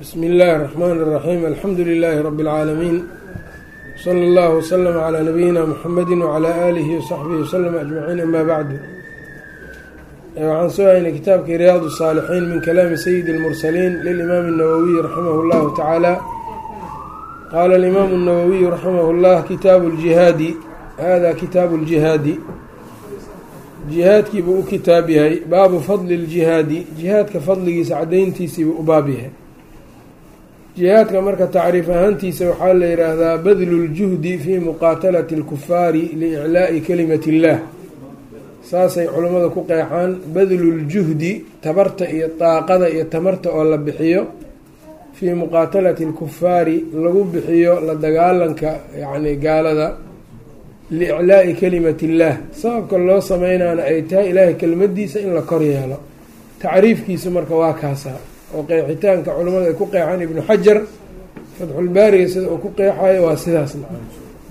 bsmi اllahi الرحmn الرaxيm alxamdu لilaahi rb اlcaalamiin slى اllah wslm عlى nabiyina mxamedi wعlى alihi وsaxbihi wslm aجmaciin ama bacdu waxaan soo haynay kitaabkii riyaad الصاalixiin min kalaami sayidi اlmursaliin lilimaam الnawowiy raximah اllahu tacaala qaala اlimaamu الnawowiyu raximah اllah kitaabu اljihaadi hada kitaabu اljihaadi jihaadkii buu u kitaab yahay baabu fadli اljihaadi jihaadka fadligiisa cadayntiisiibuu u baab yahay jihaadka marka tacriif ahaantiisa waxaa la yidhaahdaa badlu ljuhdi fii muqaatalati اlkufaari liiclaa'i kalimati اllah saasay culammada ku qeexaan badlu ljuhdi tabarta iyo daaqada iyo tamarta oo la bixiyo fii muqaatalati اlkufaari lagu bixiyo la dagaalanka yacni gaalada liiclaa'i kalimati اllah sababka loo sameynaana ay tahay ilaahay kelmadiisa in la kor yeelo tacriifkiisu marka waa kaasaa oo qeexitaanka culamadu ay ku qeexaan ibnu xajar fatxulbaariga sida uu ku qeexayo waa sidaas.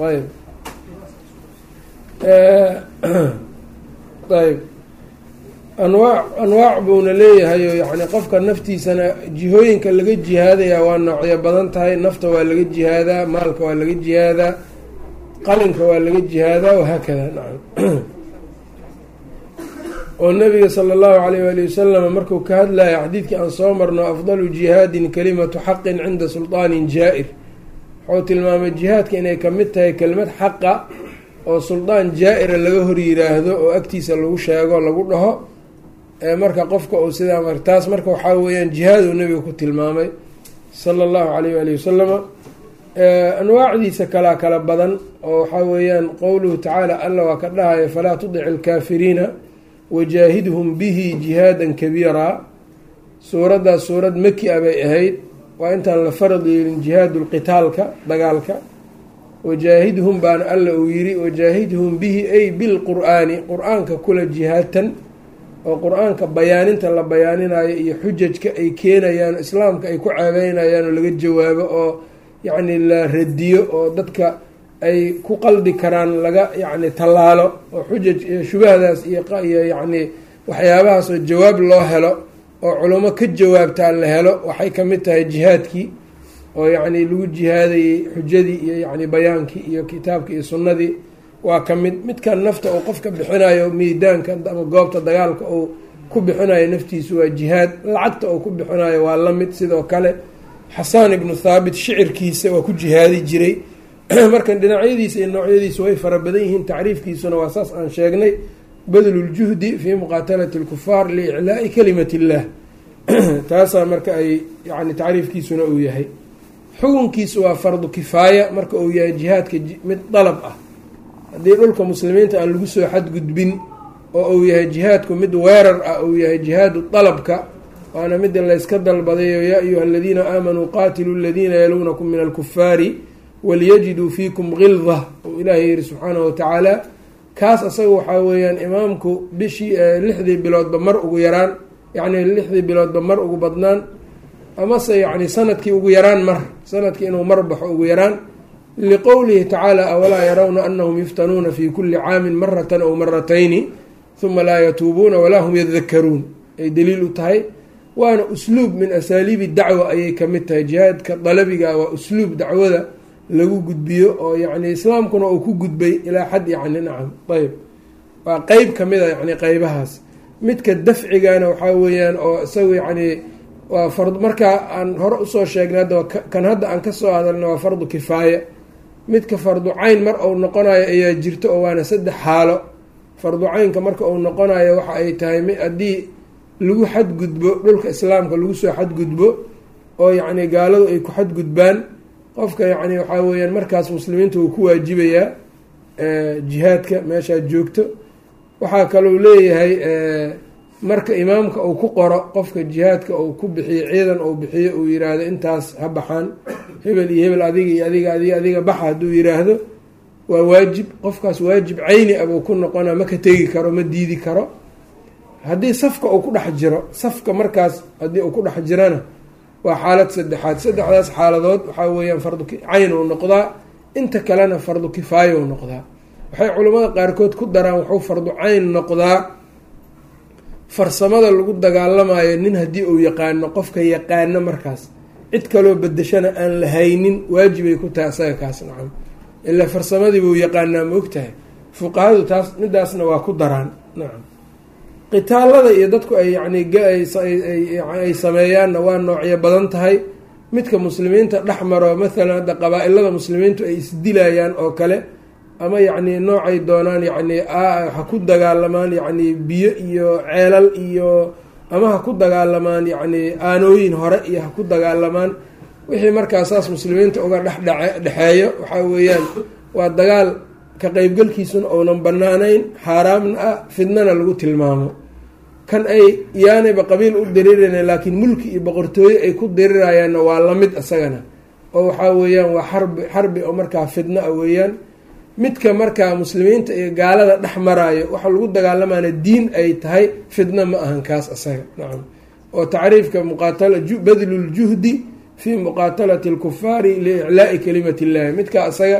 Ayb ayb anwaac anwaac buuna leeyahay oo yacni qofka naftiisana jihooyinka laga jihaadayaa waa noocyo badan tahay. Nafta waa laga jihaadaa maalka waa laga jihaadaa qalinka waa laga jihaadaa wahaakada nacam oo nabiga sala allahu calayh waali wasalam markuu ka hadlaya xadiidkii aan soo marno afdalu jihaadin kalimatu xaqin cinda sulطaanin jaa-ir. Wuxuu tilmaamay jihaadka inay ka mid tahay kelimad xaqa oo suldaan jaa-ira laga hor yiraahdo oo agtiisa lagu sheego lagu dhaho marka qofka uu sidaa mar taas marka waxaa weeyaan jihaad uu nabiga ku tilmaamay sala allahu calayh waali wasalama anwaacdiisa kalaa kala badan oo waxaa weeyaan qowluhu tacaala alla waa ka dhahaya falaa tudic alkaafiriina wajaahidhum bihi jihaadan kabiiraa suuraddaas suurad maki a bay ahayd. Waa intaan la farad jihaadu lqitaalka dagaalka. Wajaahidhum baana alla uu yiri wajaahidhum bihi ay bilqur-aani qur'aanka kula jihaadtan oo qur'aanka bayaaninta la bayaaninayo iyo xujajka ay keenayaan islaamka ay ku ceebeynayaan oo laga jawaabo oo yacni la radiyo oo dadka ay ku qaldi karaan laga yacni tallaalo oo xujaj iyo shubahdaas iyoiyo yacni waxyaabahaas oo jawaab loo helo oo culamo ka jawaabtaa la helo waxay ka mid tahay jihaadkii oo yacni lagu jihaadayey xujadii iyo yacni bayaankii iyo kitaabkii iyo sunnadii waa ka mid. Midkan nafta uu qofka bixinayo miidaanka ama goobta dagaalka uu ku bixinayo naftiisu waa jihaad. Lacagta uu ku bixinayo waa la mid. Sidoo kale xasaan ibnu thaabit shicirkiisa waa ku jihaadi jiray markan dhinacyadiisa iyo noocyadiisa way fara badan yihiin tacriifkiisuna waa saas aan sheegnay. Badlu ljuhdi fii muqaatalati lkufaar liiclaa'i kalimati illah. Taasaa marka ay yani tacriifkiisuna uu yahay. Xukunkiisu waa fardu kifaaya marka uu yahay jihaadka mid dalab ah. Haddii dhulka muslimiinta aan lagu soo xadgudbin oo uu yahay jihaadku mid weerar ah uu yahay jihaadu dalabka waana mida layska dalbadayo yaa ayuha aladiina aamanuu qaatiluu aladiina yaluunakum min alkufaari walyajiduu fiikum gilda uu ilaahay yihi subxaanahu watacaala kaas asaga waxaa weeyaan imaamku bishii lixdii biloodba mar ugu yaraan yacni lixdii biloodba mar ugu badnaan amase yacni sannadkii ugu yaraan mar sannadkii inuu mar baxo ugu yaraan liqowlihi tacaala awalaa yarawna anahum yuftanuuna fi kuli caamin maratan aw maratayni huma laa yatuubuuna walaa hum yadakaruun ay daliil u tahay waana usluub min asaaliibi dacwa ayay ka mid tahay jihaadka dalabiga waa usluub dacwada lagu gudbiyo oo yacni islaamkuna uu ku gudbay ilaa xad yacni nacam ayb waa qeyb ka mid a yacni qeybahaas midka dafcigana waxaa weeyaan oo isagu yacni waa fard markaa aan hore u soo sheegnay hadda kan hadda aan ka soo hadalna waa fardu kifaaya midka fardu cayn mar uu noqonayo ayaa jirto oo waana saddex xaalo. Fardu caynka marka uu noqonayo waxa ay tahay haddii lagu xadgudbo dhulka islaamka lagu soo xadgudbo oo yacni gaaladu ay ku xadgudbaan qofka yacni waxaa weeyaan markaas muslimiinta uu ku waajibayaa jihaadka meeshaad joogto. Waxaa kalou leeyahay marka imaamka uu ku qoro qofka jihaadka uu ku bixiyo ciidan uu bixiyo uu yiraahdo intaas ha baxaan. Hebel iyo hebel adiga iyo adiga adiga adiga baxa hadduu yiraahdo. Waa waajib qofkaas waajib cayni abuu ku noqona ma ka tegi karo ma diidi karo. Haddii safka uu ku dhex jiro safka markaas haddii uu ku dhex jirana waa xaalad saddexaad. Saddexdaas xaaladood waxaa weeyaan fardu cayn uu noqdaa inta kalena fardu kifaaya uu noqdaa. Waxay culimmada qaarkood ku daraan wuxuu fardu cayn noqdaa farsamada lagu dagaalamayo nin haddii uu yaqaano qofka yaqaano markaas. Cid kaloo bedeshana aan la haynin waajibay ku tahay asaga kaas nacam. Ilaa farsamadii buu yaqaanaa ma ogtahay. Fuqahadu taas midaasna waa ku daraan nacam qitaalada iyo dadku ay yani ay sameeyaanna waa noocyo badan tahay. Midka muslimiinta dhex maro mathalan hadda qabaa-ilada muslimiintu ay isdilayaan oo kale ama yacni noocay doonaan yacni ha ku dagaalamaan yacni biyo iyo ceelal iyo ama ha ku dagaalamaan yacni aanooyin hore iyo ha ku dagaalamaan. Wixii markaa saas muslimiinta uga dhexdhace dhexeeyo waxaa weeyaan waa dagaal ka qeybgalkiisuna ounan banaanayn xaaraamna ah fidnana lagu tilmaamo kan ay yaanayba qabiil u dirirana laakiin mulki iyo boqortooye ay ku dirirayaanna waa la mid isagana oo waxaa weeyaan waa xarbi xarbi oo markaa fidno ah weeyaan. Midka markaa muslimiinta iyo gaalada dhex maraayo waxa lagu dagaalamaana diin ay tahay fidno ma ahan kaas asaga. Nacam. Oo tacriifka muqaatala badluljuhdi fii muqaatalati alkufaari liiclaa'i kalimati illahi midka asaga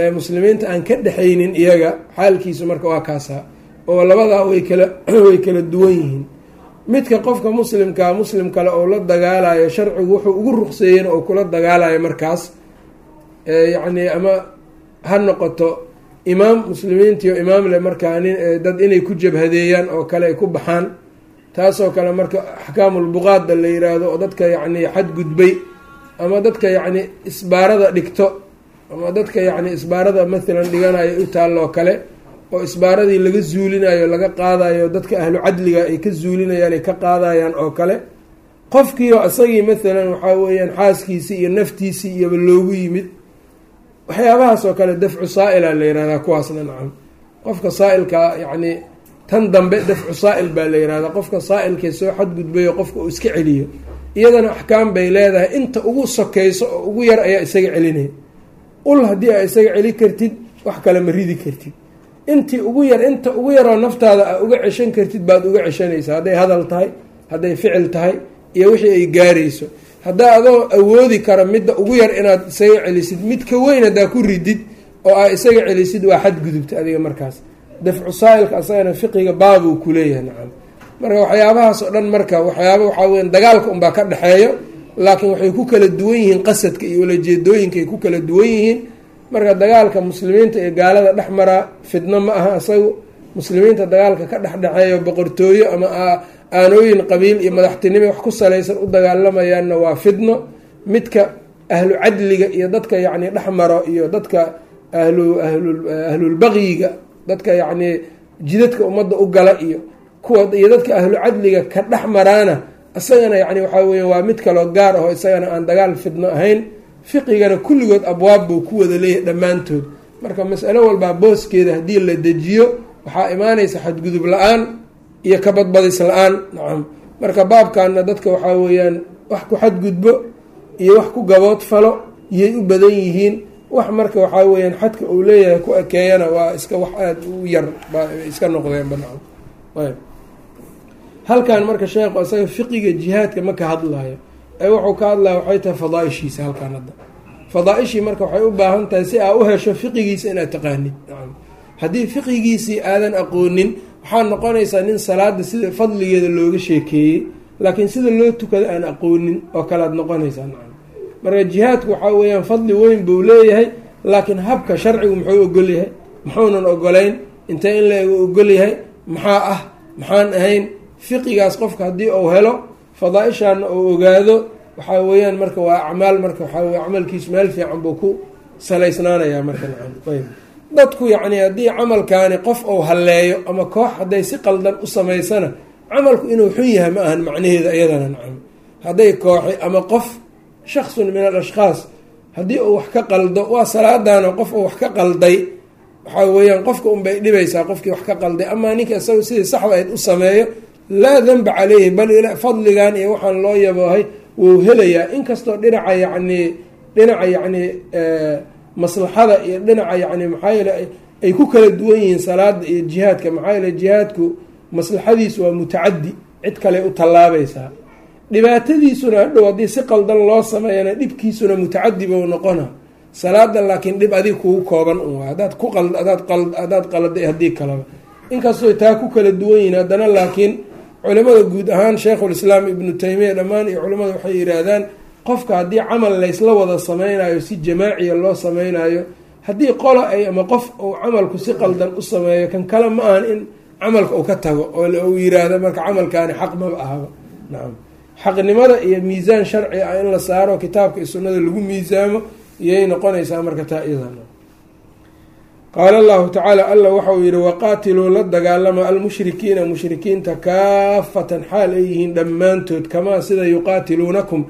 ee muslimiinta aan ka dhexaynin iyaga xaalkiisu marka waa kaasa oo labadaa way kala way kala duwan yihiin. Midka qofka muslimkaa muslim kale oo la dagaalayo sharcigu wuxuu ugu ruqseeyeen oo kula dagaalayo markaas yacni ama ha noqoto imaam muslimiintiio imaam le markaa dad inay ku jabhadeeyaan oo kale ay ku baxaan taasoo kale marka axkaamulbuqaada la yiraahdo oo dadka yacni xadgudbay ama dadka yacni isbaarada dhigto ama dadka yacni isbaarada mathalan dhiganayo u taalloo kale oo isbaaradii laga zuulinayo laga qaadayo dadka ahlu cadliga ay ka zuulinayaan ay ka qaadayaan oo kale. Qofkiio isagii mathalan waxaa weeyaan xaaskiisii iyo naftiisii iyoba loogu yimid. Waxyaabahaas oo kale dafcu saa-ila la yihahdaa kuwaasna nacam. Qofka saa-ilka yacni tan dambe dafcu saa-il baa la yihahdaa qofka saa-ilkay soo xadgudbayo qofka uu iska celiyo. Iyadana axkaam bay leedahay. Inta ugu sokeyso oo ugu yar ayaa isaga celinaya. Ul haddii aa isaga celi kartid wax kale ma ridi kartid intii ugu yar inta ugu yaroo naftaada a uga ceshan kartid baad uga ceshanaysaa. Hadday hadal tahay hadday ficil tahay iyo wixii ay gaarayso. Haddaa adoo awoodi kara midda ugu yar inaad isaga celisid mid ka weyn haddaa ku ridid oo aa isaga celisid waa xadgudubta adiga markaas. Dafcu saa-ilka asagana fiqiga baabuu kuleeyahay nacam. Marka waxyaabahaas oo dhan marka waxyaaba waxaa weya dagaalka unbaa ka dhexeeyo laakiin waxay ku kala duwan yihiin qasadka iyo ulajeedooyinka ay ku kala duwan yihiin marka dagaalka muslimiinta iyo gaalada dhex maraa fidno ma aha isagu. Muslimiinta dagaalka ka dhexdhexeeyo boqortooyo ama aanooyin qabiil iyo madaxtinimo wax ku salaysan u dagaalamayaanna waa fidno midka ahlu cadliga iyo dadka yacni dhex maro iyo dadka ahlu ahlu ahlulbaqyiga dadka yacni jidadka ummadda u gala iyo kuwa iyo dadka ahlu cadliga ka dhex maraana isagana yacni waxaa weya waa mid kaloo gaar aho isagana aan dagaal fidno ahayn fiqigana kulligood abwaab buu ku wada leeyahay dhammaantood. Marka masalo walbaa booskeeda haddii la dejiyo waxaa imaanaysa xadgudub la'aan iyo kabadbadis la'aan. Nacam marka baabkanna dadka waxaa weeyaan wax ku xadgudbo iyo wax ku gabood falo iyay u badan yihiin. Wax marka waxaa weeyaan xadka uu leeyahay ku ekeeyana waa iska wax aada u yar iska noqdeenba nacam ayb halkan marka sheekhu isaga fiqiga jihaadka ma ka hadlayo wuxuu ka hadlaya waxay tahay fadaa-ishiisa halkaan hadda. Fadaa-ishii marka waxay u baahan tahay si aa u hesho fiqigiisa inaad taqaanid. Haddii fiqigiisii aadan aqoonin waxaa noqonaysaa nin salaada sida fadligeeda looga sheekeeyey laakiin sida loo tukado aan aqoonin oo kalead noqonaysaa marka jihaadku waxaa weeyaan fadli weyn buu leeyahay laakiin habka sharcigu muxuu ogol yahay? Muxuunan ogolayn intee in la-eg ogol yahay? Maxaa ah? Maxaan ahayn? Fiqigaas qofka haddii uu helo fadaa-ishaana ogaado waxaa weeyaan marka waa acmaal marka waxaa wey camalkiisu meel fiican buu ku salaysnaanayaa marka nacam. Ayb dadku yacni haddii camalkaani qof uu halleeyo ama koox hadday si qaldan u samaysana camalku inuu xun yahay ma ahan macnaheeda iyadana nacam. Hadday kooxi ama qof shaksun min al ashkhaas haddii uu wax ka qaldo waa salaadaana qof uu wax ka qalday waxaa weeyaan qofka unbay dhibaysaa qofkii wax ka qalday amaa ninka isaga sidii saxda ayd u sameeyo laa danba caleyhi bal fadligan iyo waxaan loo yaboohay wuu helayaa inkastoo dhinaca yacnii dhinaca yacnii maslaxada iyo dhinaca yacni maxaa yeele ay ku kala duwan yihiin salaada iyo jihaadka. Maxaa yeele jihaadku maslaxadiisu waa mutacaddi cid kale u tallaabaysaa dhibaatadiisuna hadhow haddii si qaldan loo sameeyana dhibkiisuna mutacadi bou noqona salaada laakiin dhib adig kugu kooban un hadaad ku qal adaad qal hadaad qaladay haddii kaleba inkastoo taa ku kala duwan yihiin haddana laakiin culimada guud ahaan sheikhulislaam ibnu taymiya dhammaan iyo culimmada waxay yihaahdaan qofka haddii camal laysla wada sameynayo si jamaaciya loo sameynayo haddii qola ay ama qof uu camalku si qaldan u sameeyo kan kale ma ahan in camalka uu ka tago oo uu yiraahdo marka camalkaani xaq maba ahaba nacam xaqnimada iyo miisaan sharci ah in la saaro kitaabka iyo sunnada lagu miisaamo iyay noqonaysaa marka taa iyada qaala allahu tacaala alla waxauu yihi waqaatiluu la dagaalama almushrikiina mushrikiinta kaafatan xaal ay yihiin dhammaantood kamaa sida yuqaatiluunakum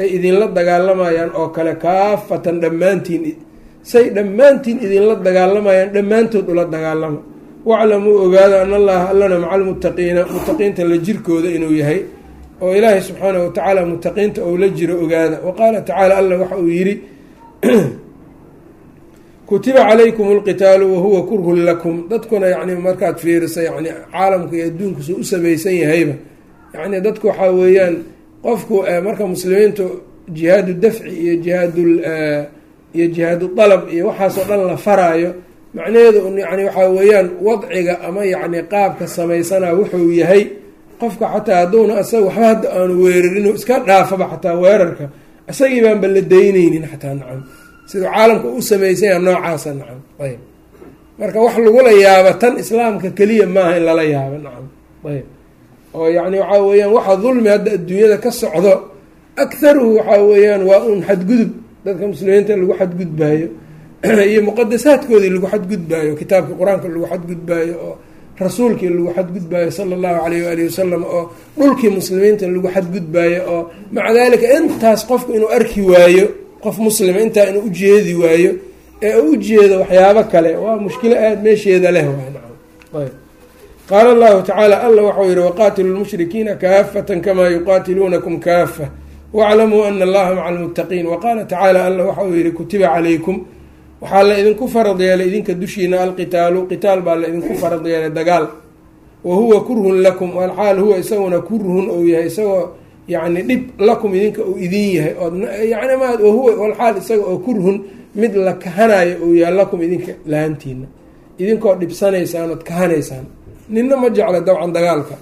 ay idinla dagaalamayaan oo kale kaafatan dhammaantiin say dhammaantiin idinla dagaalamayaan dhammaantood ula dagaalama waclamuu ogaada an allaha allana maca almuttaqiina muttaqiinta la jirkooda inuu yahay oo ilaahay subxaanahu watacaala muttaqiinta ou la jiro ogaada wa qaala tacaala alla waxa uu yidhi kutiba calaykum alqitaalu wahuwa kurhun lakum. Dadkuna yacni markaad fiirisa yani caalamka iyo adduunku suu u samaysan yahayba. Yacni dadku waxaa weeyaan qofku marka muslimiintu jihaadu dafci iyo jihaad iyo jihaadu dalab iyo waxaasoo dhan la faraayo macnaheedu yani waxaa weeyaan wadciga ama yacni qaabka samaysanaa wuxuu yahay qofka xataa hadduuna asaga waxba hadda aanu weerarin iska dhaafaba xataa weerarka. Isagii baanba la dayneynin xataa nacam siduu caalamka u samaysanya noocaasa nacam. Ayb marka wax lagula yaaba tan islaamka keliya maaha in lala yaabo nacam. Ayb oo yacni waxaa weeyaan waxa dulmi hadda adduunyada ka socdo akharuhu waxaa weeyaan waa un xadgudub. Dadka muslimiinta lagu xadgudbaayo iyo muqadasaadkoodii lagu xadgudbaayo kitaabka qur'aanka lagu xadgudbaayo oo rasuulkii lagu xadgudbaayo sala allahu calayh waalihi wasalam oo dhulkii muslimiinta lagu xadgudbaayo oo maca daalika intaas qofku inuu arki waayo qof muslima intaa inuu ujeedi waayo ee u ujeedo waxyaabo kale waa mushkilo aada meesheeda leh qaala allahu tacaala alla waxau yihi waqaatilu lmushrikiina kaafatan kamaa yuqaatiluunakum kaafa. Waclamuu ana allaha maca almuttaqiin waqaala tacaala alla waxauu yihi kutiba calaykum. Waxaa la idinku farad yeelay idinka dushiina alqitaalu qitaal baa la idinku farad yeelay dagaal. Wa huwa kurhun lakum alxaal huwa isaguna kurhun ou yahay isagoo yacni dhib lakum idinka uu idin yahay ood yani ma wahuwa alxaal isaga oo kurhun mid la kahanayo ou yahay lakum idinka lahantiina idinkoo dhibsanaysaan ood kahanaysaan. Nina ma jecla dabcan dagaalka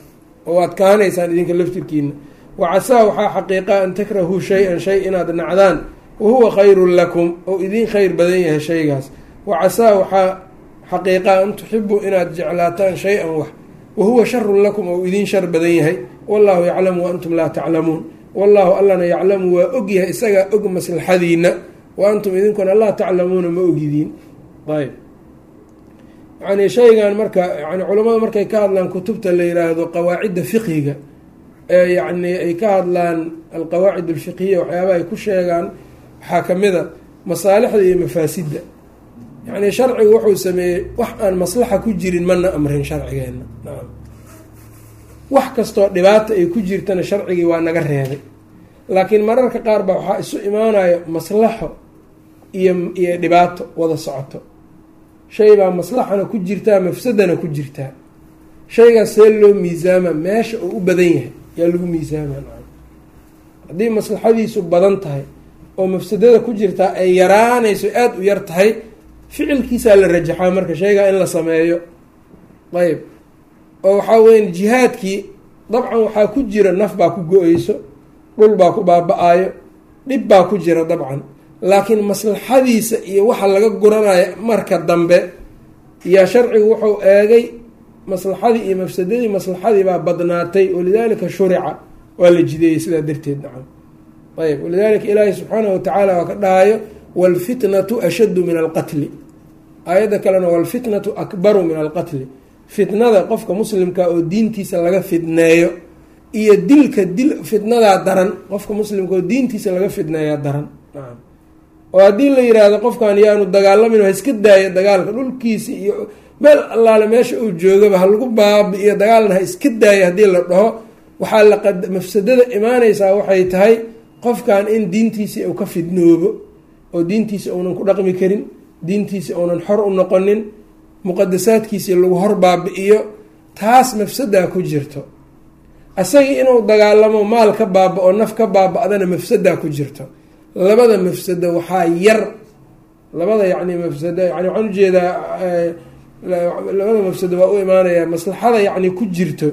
oo waad kahanaysaan idinka laftirkiina wacasaa waxaa xaqiiqa an takrahuu shay-an shay inaad nacdaan. Wahuwa khayrun lakum ou idin khayr badan yahay shaygaas. Wacasaa waxaa xaqiiqa an tuxibuu inaad jeclaataan shay-an wax. Wahuwa sharun lakum ou idin shar badan yahay wallahu yaclamu waantum laa taclamuun. Wallahu allana yaclamu waa ogyahay isagaa og maslaxadiina wa antum idinkuna laa taclamuuna ma ogidiin. Ayb yani shaygan marka yani culamadu markay ka hadlaan kutubta la yiraahdo qawaacidda fiqhiga ee yacni ay ka hadlaan alqawaacid alfiqhiya waxyaabaha ay ku sheegaan waxaa ka mid a masaalixda iyo mafaasidda. Yacni sharcigu wuxuu sameeyey wax aan maslaxa ku jirin mana amrin sharcigeena nacam wax kastoo dhibaata ay ku jirtana sharcigii waa naga reebay. Laakiin mararka qaar baa waxaa isu imaanaya maslaxo iyo iyo dhibaato wada socoto. Shay baa maslaxana ku jirtaa mafsadana ku jirtaa. Shaygaas see loo miisaama meesha uu u badan yahay yaa lagu miisaama nacam. Haddii maslaxadiisu badan tahay oo mafsadada ku jirtaa ay yaraanayso aada u yar tahay ficilkiisaa la rajaxaa marka shaygaa in la sameeyo. Ayb oo waxaa weya jihaadkii dabcan waxaa ku jira naf baa ku go-eyso dhul baa ku baaba-ayo dhib baa ku jira dabcan. Laakiin maslaxadiisa iyo waxa laga guranayo marka dambe yaa sharcigu wuxuu eegay maslaxadii iyo mafsadadii maslaxadii baa badnaatay walidaalika shurica waa la jideeyey sidaa darteed nacam. Ayb walidaalika ilaahi subxaanahu watacaala waa ka dhahayo waalfitnatu ashaddu min alqatli aayadda kalena waalfitnatu akbaru min alqatli fitnada qofka muslimka oo diintiisa laga fidneeyo iyo dilka dil fitnadaa daran qofka muslimka oo diintiisa laga fidneeyaa daran. Oo haddii la yiraahdo qofkan yaanu dagaalamin ha iska daayo dagaalka dhulkiisa iyo meel allaale meesha uu joogaba ha lagu baabi'iyo dagaalna ha iska daayo haddii la dhaho waxaa la mafsadada imaaneysaa waxay tahay qofkan in diintiisii uu ka fidnoobo oo diintiisa uunan ku dhaqmi karin diintiisa uunan xor u noqonin muqadasaadkiisii lagu hor baabi'iyo taas mafsadaa ku jirto. Isagii inuu dagaalamo maal ka baaba-o naf ka baaba-dana mafsadaa ku jirto. Labada mafsado waxaa yar. Labada yacni mafsado yani waxaan u jeedaa labada mafsado waa u imaanaya maslaxada yacni ku jirto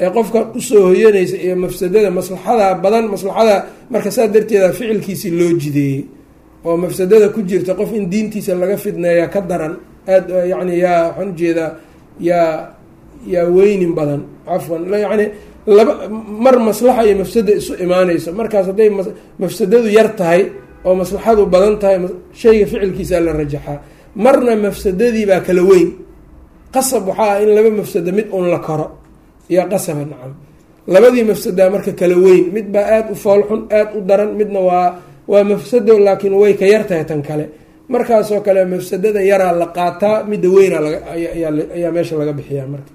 ee qofka u soo hoyanaysa iyo mafsadada maslaxadaa badan maslaxadaa marka saa darteeda ficilkiisii loo jideeyey. Oo mafsadada ku jirta qof in diintiisa laga fidneeya ka daran aada yani yaa waxaan u jeedaa yaa yaa weynin badan cafwan. Yani laba mar maslaxa iyo mafsada isu imaanayso. Markaas hadday mafsadadu yar tahay oo maslaxadu badan tahay shayga ficilkiisaa la rajaxaa marna mafsadadii baa kala weyn. Qasab waxaa ah in laba mafsado mid un la koro. Iyo qasaba nacam. Labadii mafsadaa marka kala weyn. Mid baa aada u foolxun aada u daran. Midna waa waa mafsado laakiin way ka yar tahay tan kale markaasoo kale mafsadada yaraa la qaataa midda weynaa lagayaa meesha laga bixiyaa marka.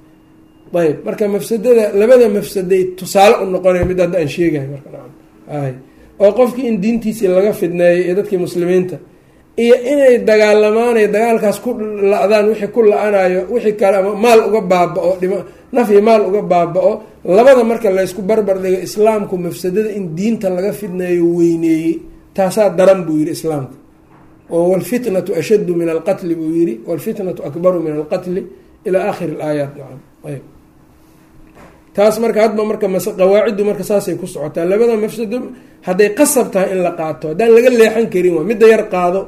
Ayb marka mafsadada labada mafsaday tusaale u noqonaya mid hadda aan sheegahay marka ay oo qofkii in diintiisii laga fidneeyo iyo dadkii muslimiinta iyo inay dagaalamaanay dagaalkaas ku la-daan wixii ku la-anayo wixii kale ama maal uga baaba-o dhima nafyi maal uga baaba-o labada marka laysku barbar dhigo islaamku mafsadada in diinta laga fidneeyo weyneeyey taasaa daran buu yihi islaamku oo walfitnatu ashaddu min alqatli buu yihi walfitnatu akbaru min alqatli ilaa aakhiri alaayaat. Nacam taas marka hadba marka mas qawaaciddu marka saasay ku socotaa. Labada mafsado hadday qasab tahay in la qaato haddaan laga leexan karin waa midda yar qaado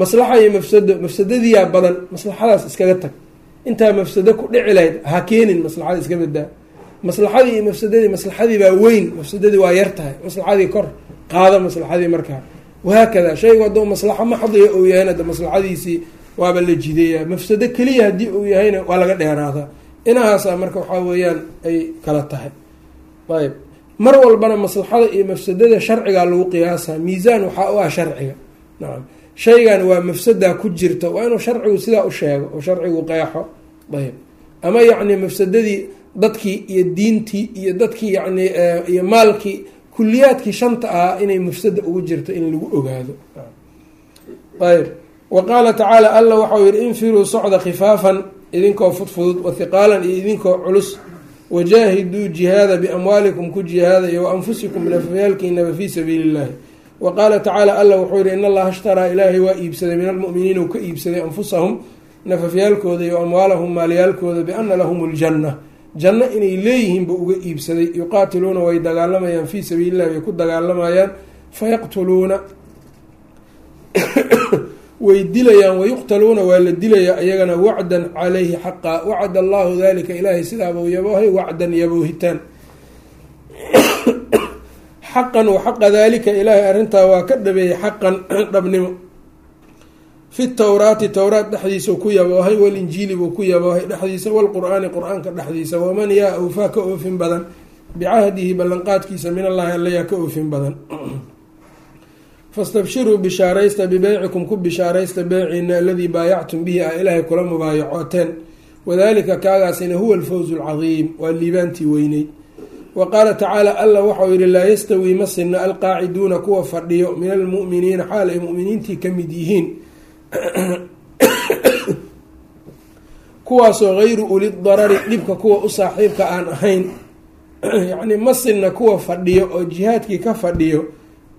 maslaxa iyo mafsado mafsadadiyaa badan maslaxadaas iskaga tag. Intaa mafsado ku dhici lahayd ha keenin maslaxada iska badaa maslaxadii iyo mafsadadii maslaxadii baa weyn mafsadadii waa yar tahay. Maslaxadii kor qaado maslaxadii markaa wahaakada shaygu hadduu maslaxo maxdiya uu yahayna de maslaxadiisii waaba la jideeyaa mafsado keliya haddii uu yahayna waa laga dheeraadaa inahaasa marka waxaa weeyaan ay kala tahay ayb mar walbana maslaxada iyo mafsadada sharcigaa lagu qiyaasaa miisaan waxaa u ah sharciga nacam shaygan waa mafsadaa ku jirta waa inuu sharcigu sidaa u sheego oo sharcigu qeexo ayb ama yacni mafsadadii dadkii iyo diintii iyo dadkii yani iyo maalkii kuliyaadkii shanta ahaa inay mafsada ugu jirto in lagu ogaado. Ayb wa qaala tacaala alla waxau yihi infiruu socda khifaafan idinkoo fudfudud wathiqaalan iyo idinkoo culus. Wajaahiduu jihaada biamwaalikum ku jihaada iyo waanfusikum nafyaalkiinaba fii sabiili illahi wa qaala tacaala alla wuxuu yihi in allaha ishtaraa ilaahay waa iibsaday min almu'miniina uu ka iibsaday anfusahum nafafyaalkooda iyo amwaalahum maalyaalkooda biana lahum ljanna janno inay leeyihiin buu uga iibsaday yuqaatiluuna way dagaalamayaan fii sabiili illahi way ku dagaalamayaan fayaqtuluuna way dilayaan wayuqtaluuna waa la dilayaa iyagana wacdan calayhi xaqa wacad allahu dalika ilaahay sidaabuu yaboohay wacdan yaboohitaan. Xaqan wa xaqa dalika ilaahay arrintaa waa ka dhabeeyey xaqan dhabnimo fi towraati towraat dhexdiisa ku yaboohay walinjiili buu ku yaboohay dhexdiisa walqur-aani qur'aanka dhexdiisa waman yaa awfaa ka oofin badan bicahdihi ballanqaadkiisa min allahi allayaa ka oofin badan. Fastabshiruu bishaaraysta bibeycikum ku bishaaraysta beyciina aladii baayactum bihi ah ilaahay kula mubaayacooteen wadalika kaagaasina huwa alfawzu alcadiim waa liibaantii weyneyd. Wa qaala tacaala alla waxau yihi laa yastawii ma sinna alqaaciduuna kuwa fadhiyo min almu'miniina xaal ay mu'miniintii ka mid yihiin kuwaasoo hayru uli darari dhibka kuwa u saaxiibka aan ahayn. Yacnii ma sinna kuwa fadhiyo oo jihaadkii ka fadhiyo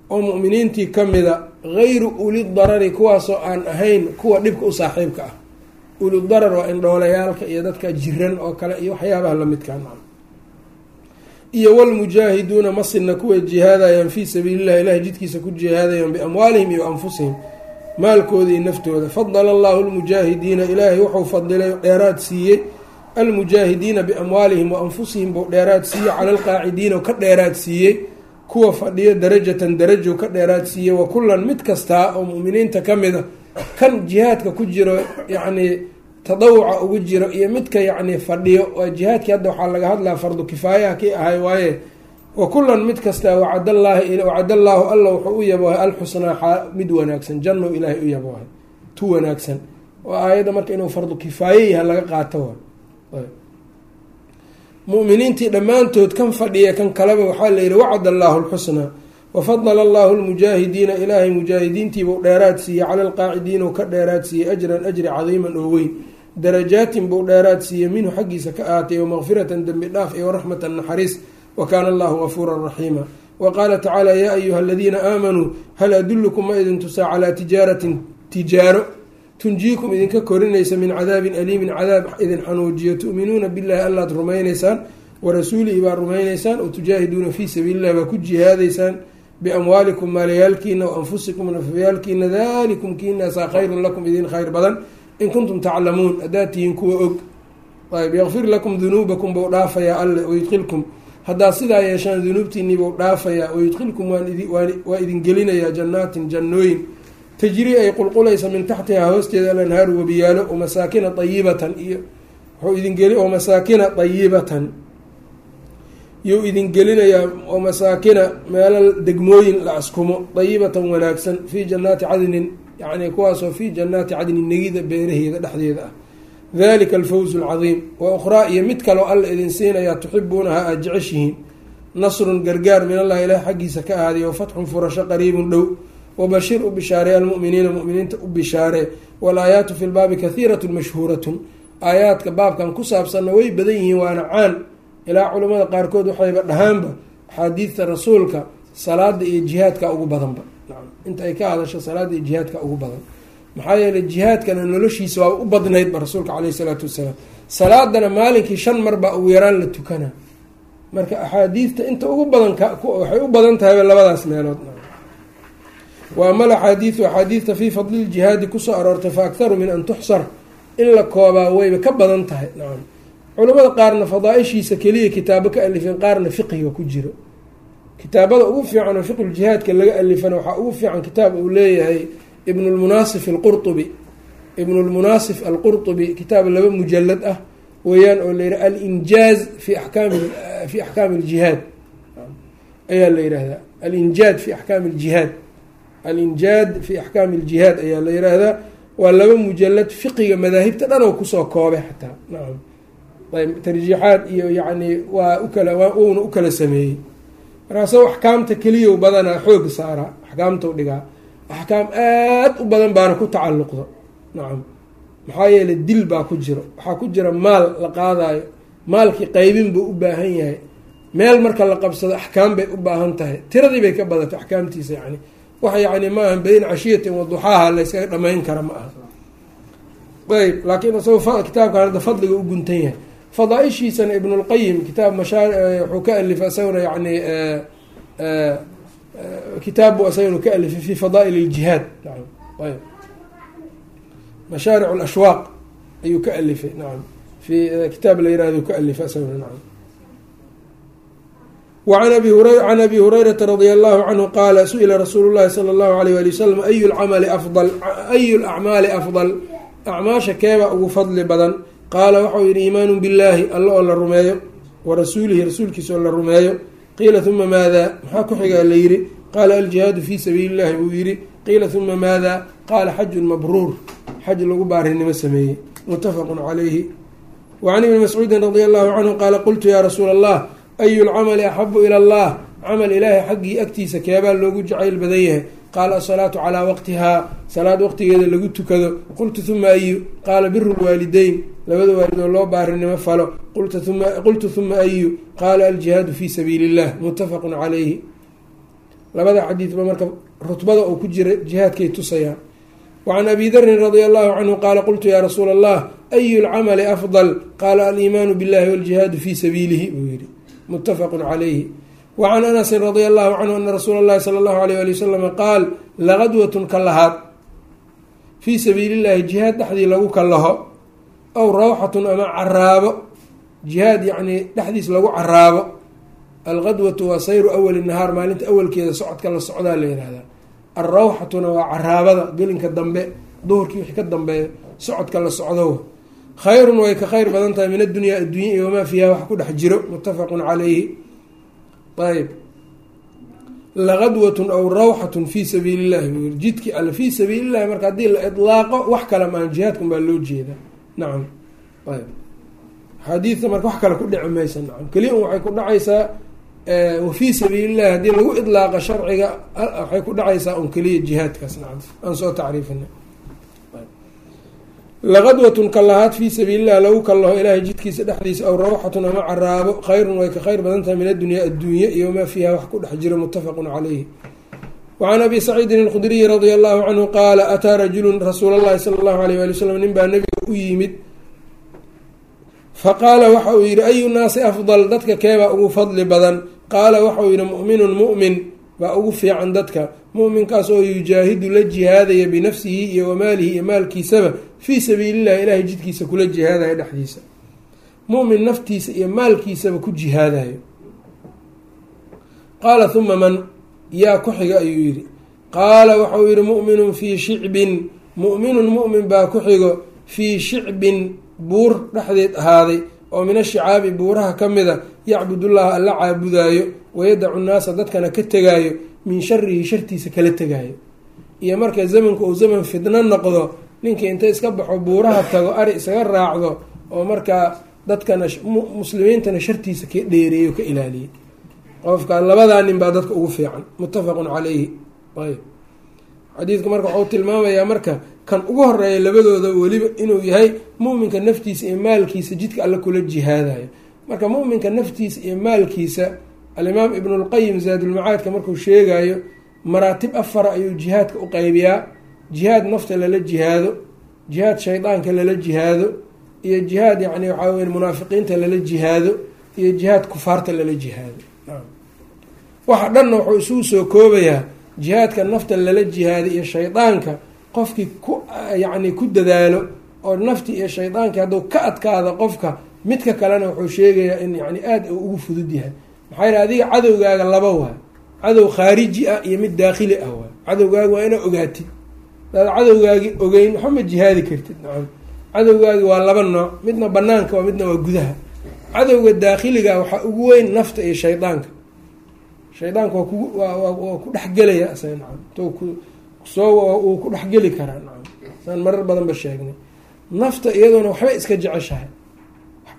oo mu'miniintii ka mida hayru uli darari kuwaasoo aan ahayn kuwa dhibka u saaxiibka ah. Ulidarar waa indhoolayaalka iyo dadka jiran oo kale iyo waxyaabaha lamidkaa iyo walmujaahiduuna masina kuwa jihaadayaan fii sabiilillahi ilahay jidkiisa ku jihaadayaan biamwaalihim iyo anfusihim maalkooda iyo naftooda. Fadala allahu lmujaahidiina ilaahay wuxuu fadilay dheeraad siiyey. Almujaahidiina biamwaalihim wa anfusihim buu dheeraad siiyey. Cala alqaacidiina ka dheeraad siiyey. Kuwa fadhiyo darajatan darajo ka dheeraad siiyey. Wa kullan mid kastaa oo mu'miniinta ka mida kan jihaadka ku jiro yacnii tadawuca ugu jiro iyo midka yacni fadhiyo. Waa jihaadkii hadda waxaa laga hadlaa fardu kifaayaha kii ahay waaye wa kullan mid wacadallaahi wacadallaahu alla wuxuu u yaboohay alxusnaa mid wanaagsan janno ilaahay u yaboohay tu wanaagsan. Oo aayadda marka inuu fardu kifaaye yahay laga qaato mu'miniintii dhammaantood kan fadhiya kan kaleba waxaa la yihi wacad allaahu alxusnaa wafadala allahu lmujaahidiina ilaahay mujaahidiintiibuu dheeraad siiyey cala alqaacidiina ka dheeraad siiyey ajran ajri cadiiman oo weyn. Darajaatin buu dheeraad siiyey minhu xaggiisa ka aatay wamaqfiratan dembi dhaaf iyo waraxmatan naxariis wa kaana allahu gafuuran raxiima wa qaala tacaala yaa ayuha aladiina aamanuu hal adullukum ma idin tusaa calaa tijaaratin tijaaro tunjiikum idinka korinaysa min cadaabin aliimin cadaab idin xanuujiyo tu'minuuna billahi allaad rumaynaysaan warasuulihi baa rumaynaysaan oo tujaahiduuna fii sabiili illahi baa ku jihaadaysaan biamwaalikum maalayaalkiina wa anfusikum nafyaalkiina dalikum kiinaasaa khayrun lakum idin khayr badan in kuntum taclamuun haddaad tihiin kuwa og ayb yakfir lakum dunuubakum buu dhaafayaa alle wayudkilkum haddaad sidaa yeeshaan dunuubtiinii buu dhaafayaa wayudkilkum waa idin gelinayaa jannaatin jannooyin. Tajrii ay qulqulaysa min taxtihaa hoosteeda alanhaaru wabiyaalo wamasaakina ayibatan iyo wuxuu idin geli wamasaakina ayibatan yuu idin gelinayaa wamasaakina meelo degmooyin la askumo dayibatan wanaagsan fii jannaati cadnin yani kuwaasoo fii jannaati cadnin negida beeraheeda dhexdeeda ah dalika alfawzu alcadiim wa ukhraa iyo mid kaloo alla idin siinayaa tuxibuunaha aada jeceshihiin. Nasrun gargaar min allahi ilaah xaggiisa ka ahaaday wa fatxun furasho qariibun dhow. Wabashir u bishaaree almu'miniina mu'miniinta u bishaaree walaayaatu fi lbaabi kahiiratun mashhuuratun. Aayaadka baabkan ku saabsanna way badan yihiin waana caan. Ilaa culimmada qaarkood waxayba dhahaanba axaadiidta rasuulka salaada iyo jihaadka ugu badanba. Inta ay ka hadasho salaada iyo jihaadka ugu badan maxaa yeeley jihaadkana noloshiisa waa u badnaydba rasuulka caleyhi salaatu wasalaam. Salaadana maalinkii shan mar baa ugu yaraan la tukana. Marka axaadiidta inta ugu badan waxay u badan tahayba labadaas meelood. Wa ama alaxaadiidu axaadiidta fii fadli ljihaadi ku soo aroortay fa akharu min an tuxsar. In la koobaa wayba ka badan tahay. Nacam culamada qaarna fadaa-ishiisa keliya kitaabo ka alifeen qaarna fiqiga ku jiro. Kitaabada ugu fiican oo fiquljihaadka laga alifana waxaa ugu fiican kitaab uu leeyahay ibn lmunaasif alqurtubi. Ibn lmunaasif alqurtubi kitaab laba mujalad ah weeyaan oo la yihaha alinjaaz fi akaami fi axkaami aljihaad ayaa la yihahdaa alinjaad fi axkaami aljihaad alinjaad fi axkaami aljihaad ayaa la yihahdaa waa laba mujalad fiqiga madaahibta dhan oo ku soo koobay xataa. Nacam ayb tarjiixaad iyo yacni waa u kala uuna u kala sameeyey. Markaasoo axkaamta keliya badanaa xoog saaraa axkaamtau dhigaa axkaam aada u badan baana ku tacalluqdo. Nacam maxaa yeelay dil baa ku jiro waxaa ku jira maal la qaadayo maalkii qeybin buu u baahan yahay. Meel marka la qabsado axkaam bay u baahan tahay. Tiradii bay ka badatay axkaamtiisa yani wax yani ma aha bayn cashiyatin waduxaaha layskaga dhamayn kara ma aha. Ayb laakiin isagoo kitaabkan hadda fadliga u guntan yahay. Fadaa-ishiisana ibnulqayim kitaab mashaa wuxuu ka alifa isaguna yani kitaab buu isagana ka alifay fi fadaa'il iljihaad nacam ayb mashaaric lashwaaq ayuu ka alifay. Nacam fi kitaab la yiraahdo ka alifay isaguna nacam wacan abi hur can abi hurayrata radia allahu canhu qaala su'ila rasuulu llahi sala allahu alayh wali wasalam ayu lcamali afdal? Ayu lacmaali afdal? Acmaasha keebaa ugu fadli badan qaala waxau yihi iimaanu billaahi alla oo la rumeeyo wa rasuulkiisa oo la rumeeyo qiila huma maada maxaa ku xigaa la yidhi? Qaala aljihaadu fii sabiili llahi buu yidhi. Qiila huma maada qaala xajun mabruur. Xaj lagu baarinimo sameeyey. Muttafaqun calayhi. Wacan ibni mascuudin radia allahu canhu qaala qultu yaa rasuula allah ayu lcamali axabu ila allah? Camal ilaahay xaggii agtiisa keebaa loogu jacayl badan yahay qaala asalaatu calaa waqtihaa salaad waqtigeeda lagu tukado. qultu huma ayu qaala biru lwaalideyn labada waalidoo loo baarinimo falo. qultu huma ayu qaala aljihaadu fii sabiili illah muttafaqun calayhi labada xadiidba marka rutbada oo ku jira jihaadkay tusayaan wacan abi darin radia allahu canhu qaala qultu yaa rasuula allah ayu lcamali afdal qaala aliimaanu billahi waljihaadu fii sabiilihi buu yihi muttafaqun calayhi wacan anasin radia allahu canhu ana rasuula اllahi sala allahu alayh ali wasalama qaal laqadwatun kallahaad fii sabiili llahi jihaad dhexdii lagu kallaho aw rawxatun ama caraabo jihaad yacnii dhexdiis lagu caraabo alqadwatu waa sayru awali nahaar maalinta awalkeeda socodka la socdaa la yihahdaa alrawxatuna waa caraabada gelinka dambe duhurkii wixii ka dambeeya socodka la socdowa khayrun way ka khayr badan tahay min addunyaa addunya iyo wamaa fiiha wax ku dhex jiro muttafaqun calayhi ayb laqadwatun aw rawxatun fii sabiili llahi buu yiri jidkii alle fii sabiili llahi marka haddii la idlaaqo wax kale maan jihaadkan baa loo jeedaa. Nacam ayb xaadiidta marka wax kale ku dhici maysa nacam keliya waxay ku dhacaysaa wafii sabiili llahi haddii lagu idlaaqa sharciga waxay ku dhacaysaa un keliya jihaadkaas nacam aan soo tacriifina laqadwatun kallahaad fii sabiililah lagu kallaho ilaahay jidkiisa dhexdiisa aw rawxatun ama caraabo khayrun way ka khayr badan tahay min addunyaa adduunye iyo wamaa fiiha wax ku dhex jiro muttafaqun calayhi wacan abi saciidin alkhudriyi radia allahu canhu qaala ataa rajulun rasuula allahi sala allahu alayh wali wasalam nin baa nabiga u yimid faqaala waxa uu yidhi ayu naasi afdal dadka keebaa ugu fadli badan qaala waxauu yidhi mu'minun mu'min baa ugu fiican dadka mu'minkaas oo yujaahidu la jihaadaya binafsihi iyo wamaalihi iyo maalkiisaba fii sabiilillahi ilaahay jidkiisa kula jihaadaya dhexdiisa. Mu'min naftiisa iyo maalkiisaba ku jihaadayo. Qaala huma man? Yaa ku xiga ayuu yidhi. Qaala waxauu yidhi mu'minun fii shicbin. Mu'minun mu'min baa ku xigo fii shicbin buur dhexdeed ahaaday oo min ashicaabi buuraha ka mida yacbudullaha alla caabudaayo wayadacu nnaasa dadkana ka tegaayo min sharihi shartiisa kala tegaayo. Iyo marka zamanku uu zaman fidno noqdo ninkii inta iska baxo buuraha tago ari isaga raacdo oo markaa dadkana muslimiintana shartiisa ka dheereeyo ka ilaaliyay qofka labadaa nin baa dadka ugu fiican. Muttafaqun caleyhi ayb xadiidku marka waxuu tilmaamayaa marka kan ugu horreeya labadooda weliba inuu yahay muminka naftiisa iyo maalkiisa jidka alle kula jihaadayo. Marka muminka naftiisa iyo maalkiisa alimaam ibnulqayim zaadulmacaadka markuu sheegayo maraatib afara ayuu jihaadka u qeybiyaa jihaad nafta lala jihaado jihaad shaydaanka lala jihaado iyo jihaad yani waxaa wey munaafiqiinta lala jihaado iyo jihaad kufaarta lala jihaado. Waxa dhanna wuxuu isugu soo koobayaa jihaadka nafta lala jihaado iyo shaydaanka qofkii ku yacni ku dadaalo oo nafti iyo shaydaanki hadduu ka adkaado qofka midka kalena wuxuu sheegayaa in yani aada ugu fudud yahay maxaa yidhi adiga cadowgaaga laba waay cadow khaariji ah iyo mid daakhili ah waay cadowgaaga waa inaa ogaatid. Hadaad cadowgaagi ogeyn waxba ma jihaadi kartid. Nacam. Cadowgaagi waa laba nooc. Midna banaanka waa midna waa gudaha. Cadowga daakhiliga waxaa ugu weyn nafta iyo shaydaanka. Shaydaanka waa kugu waa ku dhexgelaya asaga nacam. T soo uu ku dhexgeli karaa nacam. Saan marar badan ba sheegnay. Nafta iyadoona waxbay iska jeceshahay.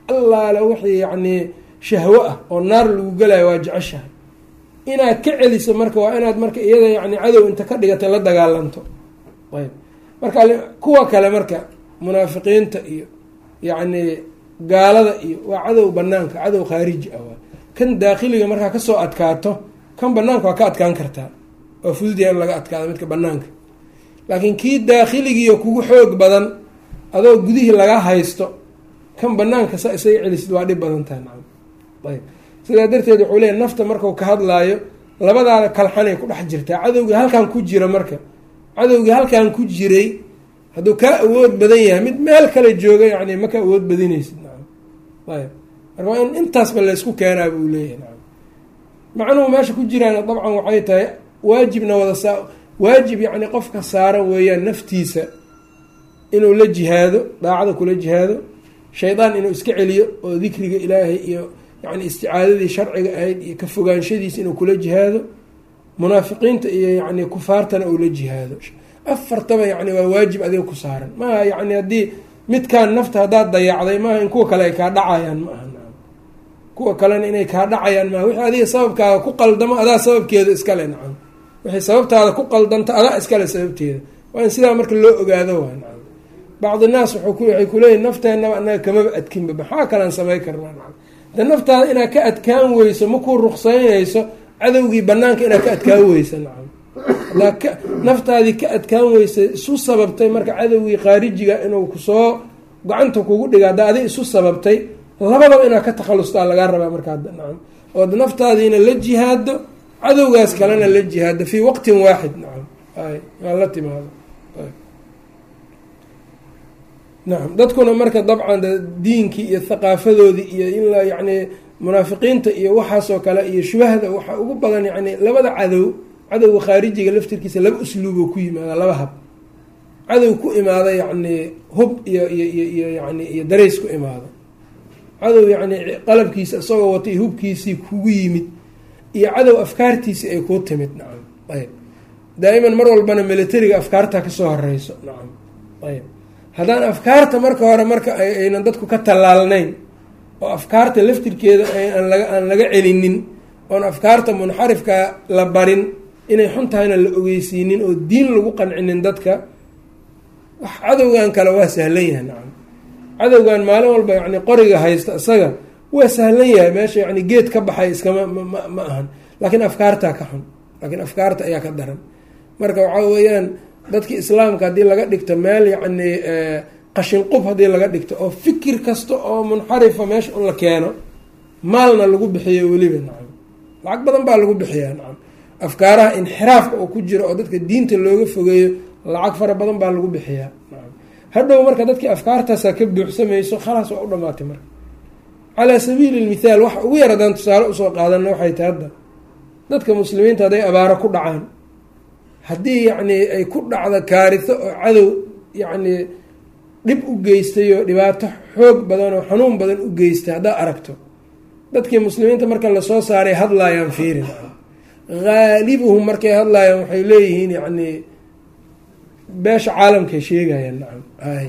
Allaale wixii yacnii shahwo ah oo naar lagu gelayo waa jeceshahay. Inaad ka celiso marka waa inaad marka iyada yani cadow inta ka dhigata la dagaalanto. Ayb. Marka kuwa kale marka munaafiqiinta iyo yacni gaalada iyo waa cadow banaanka cadow khaariji ah waa. Kan daakhiliga markaa ka soo adkaato kan banaanka waa ka adkaan kartaa. Waa fududyaha in laga adkaado midka banaanka laakiin kii daakhiligiiyo kugu xoog badan adoo gudihii laga haysto kan banaanka sa isaga celisid waa dhib badan tahay nacam ayb. Sidaa darteed wuxuu leeya nafta markau ka hadlaayo labadaada kalxanay ku dhex jirtaa. Cadowgii halkan ku jira marka. Cadowgii halkan ku jiray hadduu kaa awood badan yahay mid meel kale jooga yani ma ka awood badinaysid ayb. Marka waa in intaasba laysku keenaa buu leeyahay nacam macnuhu meesha ku jiraan dabcan waxay tahay waajibna wada saa waajib yacni qofka saaran weeyaan naftiisa inuu la jihaado daacada kula jihaado shaydaan inuu iska celiyo oo dikriga ilaahay iyo yani isticaadadii sharciga ahayd iyo ka fogaanshadiisa inuu kula jihaado munaafiqiinta iyo yani kufaartana uu la jihaado. Afartaba yani waa waajib adiga ku saaran. Maaha yani haddii midkaan nafta haddaad dayacday maaha in kuwa kale ay kaa dhacayaan ma aha. Kuwa kalena inay kaa dhacayaan maaha wixii adiga sababkaaga ku qaldamo adaa sababkeeda iskale nacam. Wixii sababtaada ku qaldanta adaa iskale sababteeda. Waa in sidaa marka loo ogaado waa nacam. Bacdi naas waxay kuleeyihin nafteenaba anaga kamaba adkinba maxaa kalaan samay karnaa nacam de naftaada inaad ka adkaan weyso makuu ruqsaynayso cadowgii banaanka inaad ka adkaan hadaa naftaadii ka adkaan weysa isu sababtay marka cadowgii khaarijiga inuu ku soo gacanta kugu dhiga hadda adi isu sababtay labadaba inaad ka takhalustaa lagaa rabaa markaa nacam. Ood naftaadiina la jihaado cadowgaas kalena la jihaado fii waqtin waaxid nacam. Ay aa la timaado nacam dadkuna marka dabcan diinkii iyo thaqaafadoodii iyo in la yacni munaafiqiinta iyo waxaasoo kale iyo shubahda waxaa ugu badan yani labada cadow cadowga khaarijiga laftirkiisa laba usluuboo ku yimaada laba hab. Cadow ku imaada yacni hub iyo iyo iyo iyo yani iyo darays ku imaado cadow yacni qalabkiisa isagoo watay hubkiisii kugu yimid iyo cadow afkaartiisii ay kuu timid. Nacam ayb daa'iman mar walbana militariga afkaarta ka soo horeyso nacam ayb haddaan afkaarta marka hore marka aynan dadku ka tallaalnayn oo afkaarta laftirkeeda aan laga celinin oon afkaarta munxarifka la barin inay xun tahayna la ogeysiinin oo diin lagu qancinin dadka wax cadowgan kale waa sahlan yahay nacam. Cadowgan maalin walba yani qoriga haysta isaga waa sahlan yahay meesha yani geed ka baxay iskama ma ma ahan. Laakiin afkaartaa ka xun laakiin afkaarta ayaa ka daran. Marka waxaa weeyaan dadki islaamka haddii laga dhigto meel yacni qashin qub haddii laga dhigto oo fikir kasta oo munxarifa meesha un la keeno maalna lagu bixiyo weliba nacam. Lacag badan baa lagu bixiyaa nacam. Afkaaraha inxiraafka oo ku jiro oo dadka diinta looga fogeeyo lacag fara badan baa lagu bixiyaa nacam. Hadhow marka dadkii afkaartaasa ka buuxsamayso khalaas waa u dhamaatay marka. Calaa sabiili lmithaal waxa ugu yar haddaan tusaale u soo qaadana waxay tahay hadda. Dadka muslimiinta hadday abaaro ku dhacaan haddii yacni ay ku dhacdo kaariso oo cadow yacni dhib u geystay oo dhibaato xoog badan oo xanuun badan u geystay haddaad aragto. Dadkii muslimiinta marka la soo saaray hadlaayaan fiirin haalibuhum markay hadlaayaan waxay leeyihiin yacni beesha caalamkay sheegayaan nacam ay.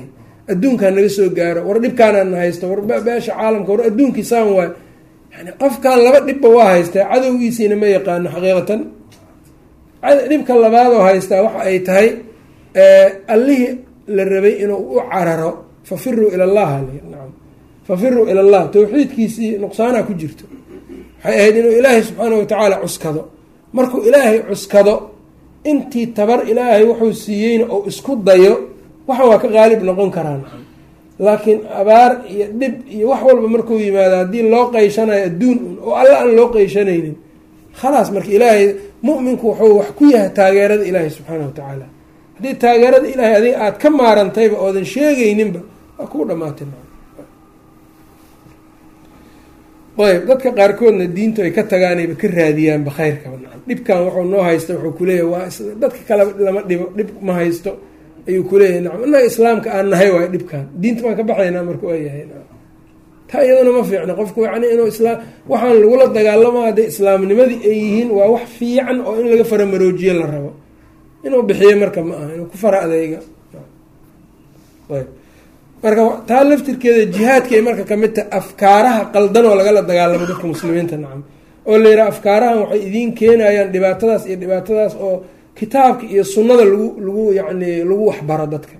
Adduunkaa naga soo gaaro war dhibkaanana haysto war beesha caalamka war adduunkii saan waay. Yani qofkan laba dhibba waa haystaa cadowgiisiina ma yaqaano xaqiiqatan dhibka labaadoo haystaa waxa ay tahay allihii la rabay inuu u cararo fafiruu ila allah nacam. Fafiruu ila allah tawxiidkiisii nuqsaanaa ku jirto. Waxay ahayd inuu ilaahay subxaana watacaala cuskado. Markuu ilaahay cuskado intii tabar ilaahay wuxuu siiyeyna oo isku dayo waxan waa ka qaalib noqon karaa nacam. Laakiin abaar iyo dhib iyo wax walba markuu yimaado haddii loo qeyshanayo adduun un oo alla aan loo qeyshanaynin khalaas marka ilaahay muminku wuxuu wax ku yahay taageerada ilaahay subxaana watacaala haddii taageerada ilaahay adiga aada ka maarantayba oodan sheegayninba waa kuu dhamaatay ayb dadka qaarkoodna diintu ay ka tagaanayba ka raadiyaanba khayrkaba nacam dhibkan wuxuu noo haysta wuxuu kuleeyahy waa dadka kale lama dhibo dhib ma haysto ayuu kuleeyahay nacam innaga islaamka aan nahay waayo dhibkan diinta baan ka baxaynaa marka waa yahay taa iyaduna ma fiicna. Qofku yacni inuu islaam waxaan lagula dagaalamo hadday islaamnimadii ay yihiin waa wax fiican oo in laga faramaroojiyo la rabo. Inuu bixiyo marka ma aha inuu ku fara adeyga ayb. Marka taa laftirkeeda jihaadkay marka ka mid tahay afkaaraha qaldan oo lagala dagaalamo dadka muslimiinta nacam. Oo la yidhaha afkaarahan waxay idiin keenayaan dhibaatadaas iyo dhibaatadaas oo kitaabka iyo sunnada lagu lagu yacni lagu waxbaro dadka.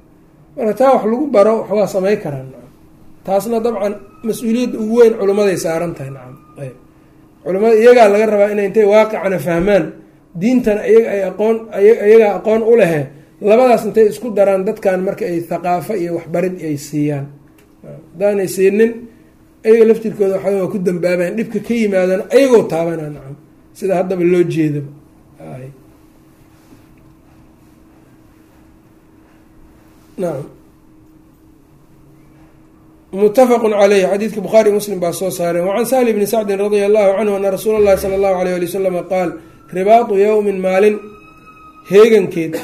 Marka taa wax lagu baro wax waa samey karaan taasna dabcan mas'uuliyadda ugu weyn culimmaday saaran tahay nacam. Ayb. Culimada iyagaa laga rabaa inay intay waaqicana fahmaan diintana iyaga ay aqoon iyagaa aqoon u lehe labadaas intay isku daraan dadkan marka ay thaqaafo iyo waxbarid ay siiyaan. Haddaanay siinin ayaga laftirkooda waxa waa ku dambaabayan dhibka ka yimaadana ayagoo taabana nacam. Sida haddaba loo jeedaba nacam mutafaqu caleyh xadiidka bukhaari muslim baa soo saareen wacan sahli bni sacdin radia allahu canhu ana rasuula allahi sala allahu alayh ali wasalama qaal ribaatu yowmin maalin heegankeed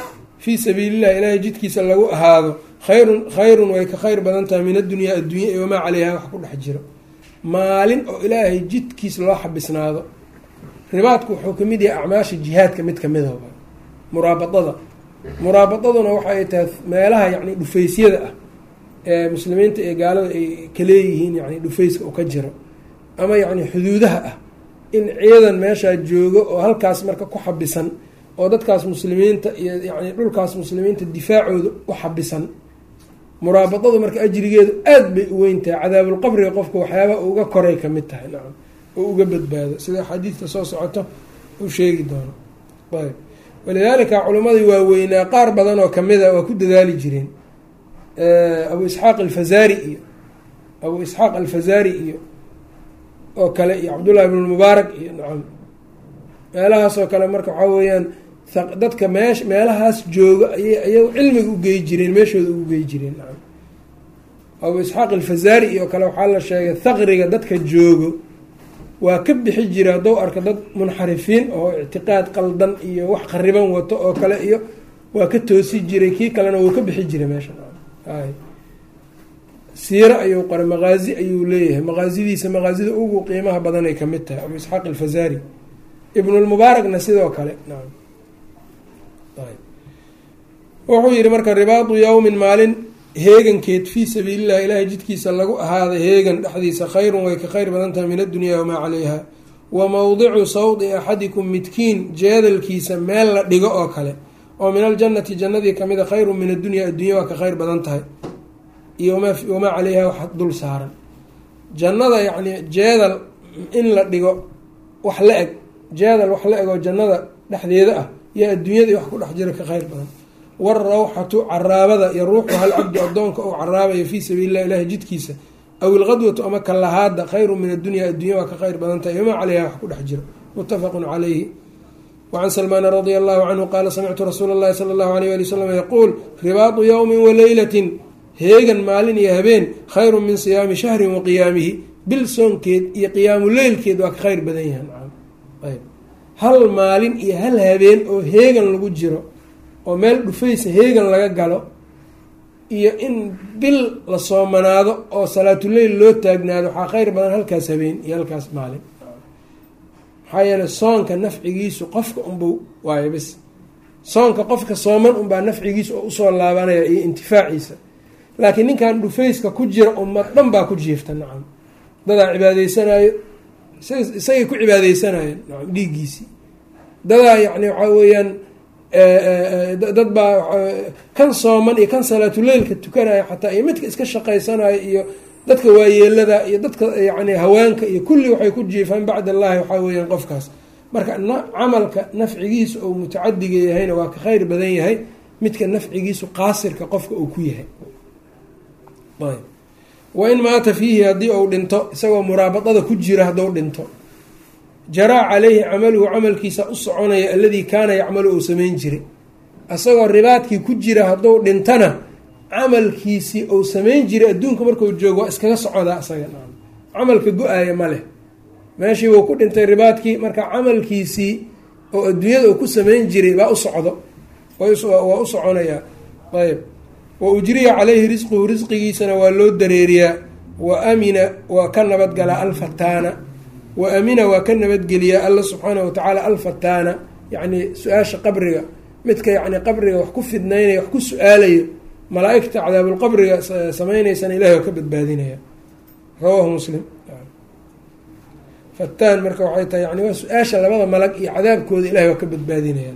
fii sabiilillahi ilaahay jidkiisa lagu ahaado khayrun khayrun way ka khayr badan tahay min addunyaa addunya wamaa caleyha wax ku dhex jiro. Maalin oo ilaahay jidkiisa loo xabisnaado. Ribaadku wuxuu ka mid yahay acmaasha jihaadka mid kamida muraabadada muraabadaduna waxay tahay meelaha yacni dhufaysyada ah muslimiinta iyo gaalada ay kaleeyihiin yani dhufayska u ka jiro ama yacni xuduudaha ah in ciidan meeshaa joogo oo halkaas marka ku xabisan oo dadkaas muslimiinta iyo yani dhulkaas muslimiinta difaacooda u xabisan. Muraabadadu marka ajrigeedu aada bay u weyn tahay. Cadaabulqabriga qofka waxyaaba uga koray ka mid tahay nacam oo uga badbaado. Sida xadiidka soo socoto uu sheegi doono. Ayb walidaalika culimmadii waaweynaa qaar badan oo kamida waa ku dadaali jireen abu isxaaq alfazari iyo abu isxaaq alfazari iyo oo kale iyo cabdullahi ibn mubaarak iyo nacam meelahaasoo kale marka waxaa weeyaan dadka meesh meelahaas jooga ayay ayaga cilmiga ugey jireen meeshooda ugu gey jireen nacam. Abu isxaaq alfazari iyo kale waxaa la sheegay thaqriga dadka joogo waa ka bixi jira haddou arko dad munxarifiin oo ictiqaad qaldan iyo wax qariban wato oo kale iyo waa ka toosi jiray kii kalena wuu ka bixi jiray meesha siiro ayuu qoray maqaazi ayuu leeyahay. Maqaasidiisa maqaasida ugu qiimaha badanay ka mid tahay abu isxaaq alfazari ibnulmubaarakna sidoo kale. Wuxuu yihi marka ribaatu yowmin maalin heegankeed fii sabiilillahi ilaahay jidkiisa lagu ahaaday heegan dhexdiisa khayrun way ka khayr badan tahay min addunyaa wamaa calayha. Wa mowdicu sawdi axadikum midkiin jeedalkiisa meel la dhigo oo kale oo min aljannati jannadii kamida khayrun min addunyaa addunya waa ka khayr badan tahay. Iyo wamaa calayha wax dul saaran. Jannada yacni jeedal in la dhigo wax la eg jeedal wax la eg oo jannada dhexdeeda ah iyo adduunyadii wax ku dhex jira ka khayr badan. Waarawxatu caraabada yaruuxu hal cabdu addoonka ou caraabayo fii sabiililah ilahi jidkiisa aw ilqadwatu ama kalahaada khayru min addunya addunya waa ka khayr badan tahay wamaa caleyha wax ku dhex jiro muttafaqun calayhi wacan salmaana radia allahu canhu qaala samictu rasuula llahi sala allahu alayh ali wasalam yaquul ribaatu yowmin waleylatin heegan maalin iyo habeen khayru min siyaami shahrin wa qiyaamihi bil soonkeed iyo qiyaamu leylkeed waa ka khayr badan yahay hal maalin iyo hal habeen oo heegan lagu jiro oo meel dhufaysa heegan laga galo iyo in bil la soomanaado oo salaatuleyl loo taagnaado waxaa kheyr badan halkaas habeen iyo halkaas maalin maxaa yeeley soonka nafcigiisu qofka unbau waayo bis soonka qofka sooman unbaa nafcigiisa oo u soo laabanaya iyo intifaaciisa. Laakiin ninkan dhufayska ku jira ummad dhan baa ku jiifta nacam. Dadaa cibaadeysanaayo isagay ku cibaadeysanayeen nacam dhiiggiisii. Dadaa yacni waxaa weeyaan dad baa kan sooman iyo kan salaatuleylka tukanaya xataa iyo midka iska shaqaysanayo iyo dadka waayeelada iyo dadka yani haweenka iyo kulli waxay ku jiifaan bacd allahi waxaa weeyaan qofkaas. Marka camalka nafcigiisa ou mutacadiga yahayna waa ka kheyr badan yahay midka nafcigiisu qaasirka qofka uu ku yahay. Wain maata fiihi haddii uu dhinto isagoo muraabadada ku jira hadduu dhinto. Jaraa caleyhi camaluhu camalkiisa u soconaya alladii kaana yacmalu uu samayn jiray. Isagoo ribaadkii ku jira hadduu dhintana camalkiisii uu samayn jiray adduunka marku joogo waa iskaga socodaa isaga camalka go'aaya ma leh. Meeshii buu ku dhintay ribaadkii marka camalkiisii oo adduunyada uu ku samayn jiray baa u socdo. Waa u soconayaa ayb wa ujriya caleyhi risquhu risqigiisana waa loo dareeriyaa. Wa amina waa ka nabadgalaa alfataana wa amina waa ka nabadgeliyaa alla subxaanahu watacaala alfataana yacni su'aasha qabriga. Midka yacni qabriga wax ku fidnaynaya wax ku su'aalayo malaa-igta cadaabulqabriga samaynaysana ilahi waa ka badbaadinaya. Rawaahu muslim. Fataan marka waxay tahay yani waa su'aasha labada malag iyo cadaabkooda ilahi waa ka badbaadinaya.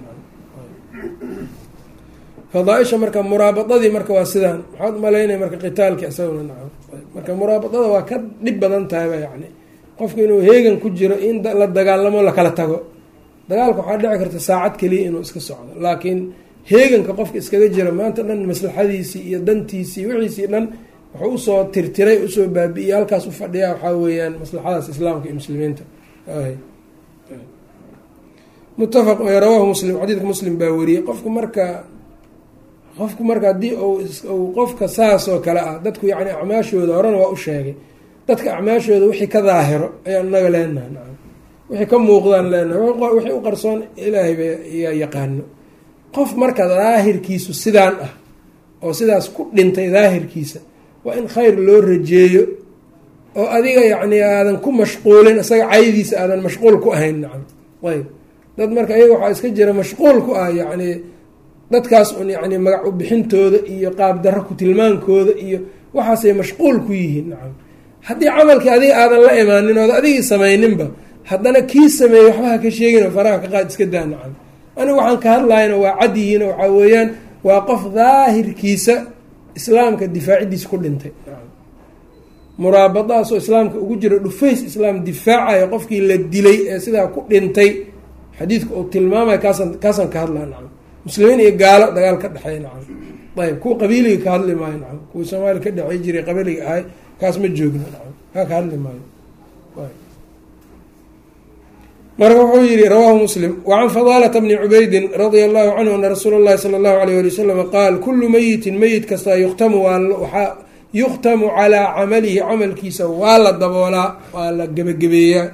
Fadaaisha marka muraabadadii marka waa sidaan. Maxaad u malaynaya marka qitaalki isaguna nacam marka muraabadada waa ka dhib badan tahayba yani qofku inuu heegan ku jiro in la dagaalamo lakala tago. Dagaalka waxaa dhici karta saacad keliya inuu iska socdo. Laakiin heeganka qofka iskaga jira maanta dhan maslaxadiisii iyo dantiisii wixiisii dhan wuxuu u soo tirtiray u soo baabi'iyey halkaas u fadhiyaa waxaa weeyaan maslaxadaas islaamka iyo muslimiinta. Mutafaq rawaahu muslim xadiidka muslim baa wariyey qofku marka qofku marka haddii u qofka saas oo kale ah dadku yacni acmaashooda horena waa u sheegay dadka acmaashooda wixii ka daahiro ayaan inaga leenahay wixii ka muuqdaan leenahay wixii u qarsoon ilaahay ba yaa yaqaano qof marka daahirkiisu sidaan ah oo sidaas ku dhintay daahirkiisa waa in khayr loo rajeeyo oo adiga yacni aadan ku mashquulin isaga caydiisa aadan mashquul ku ahayn nacam. Ayb dad marka iyaga waxaa iska jira mashquul ku ah yacni dadkaas un yacni magac u bixintooda iyo qaab darro ku tilmaankooda iyo waxaasay mashquul ku yihiin nacam. Haddii camalkii adiga aadan la imaanin ood adigii samayninba haddana kii sameeyey waxba ha ka sheegino faraha ka qaad iska daa nacam anigu waxaan ka hadlayna waa cadyihiin waxaa weeyaan waa qof daahirkiisa islaamka difaacidiisa ku dhintay. Muraabadaasoo islaamka ugu jira dhufays islaam difaacayo qofkii la dilay ee sidaa ku dhintay xadiidka uu tilmaamaya kaasaan kaasaan ka hadlaa nacam muslimiin iyo gaalo dagaal ka dhexeey nacam ayb kuwa qabiiliga ka hadli maayo. Nacam kuwii soomaaliya ka dhexey jiray qabiiliga ahay kaas ma joogno nacam kaa ka hadli maayo marka wuxuu yihi rawaahu muslim wacan fadaalata bni cubaydin radia allahu canhu ana rasuula llahi sala allahu alayh ali wasalam qaal kullu meyitin meyit kastaa yukhtamu waa yukhtamu calaa camalihi camalkiisa waa la daboolaa waa la gebagabeeyaa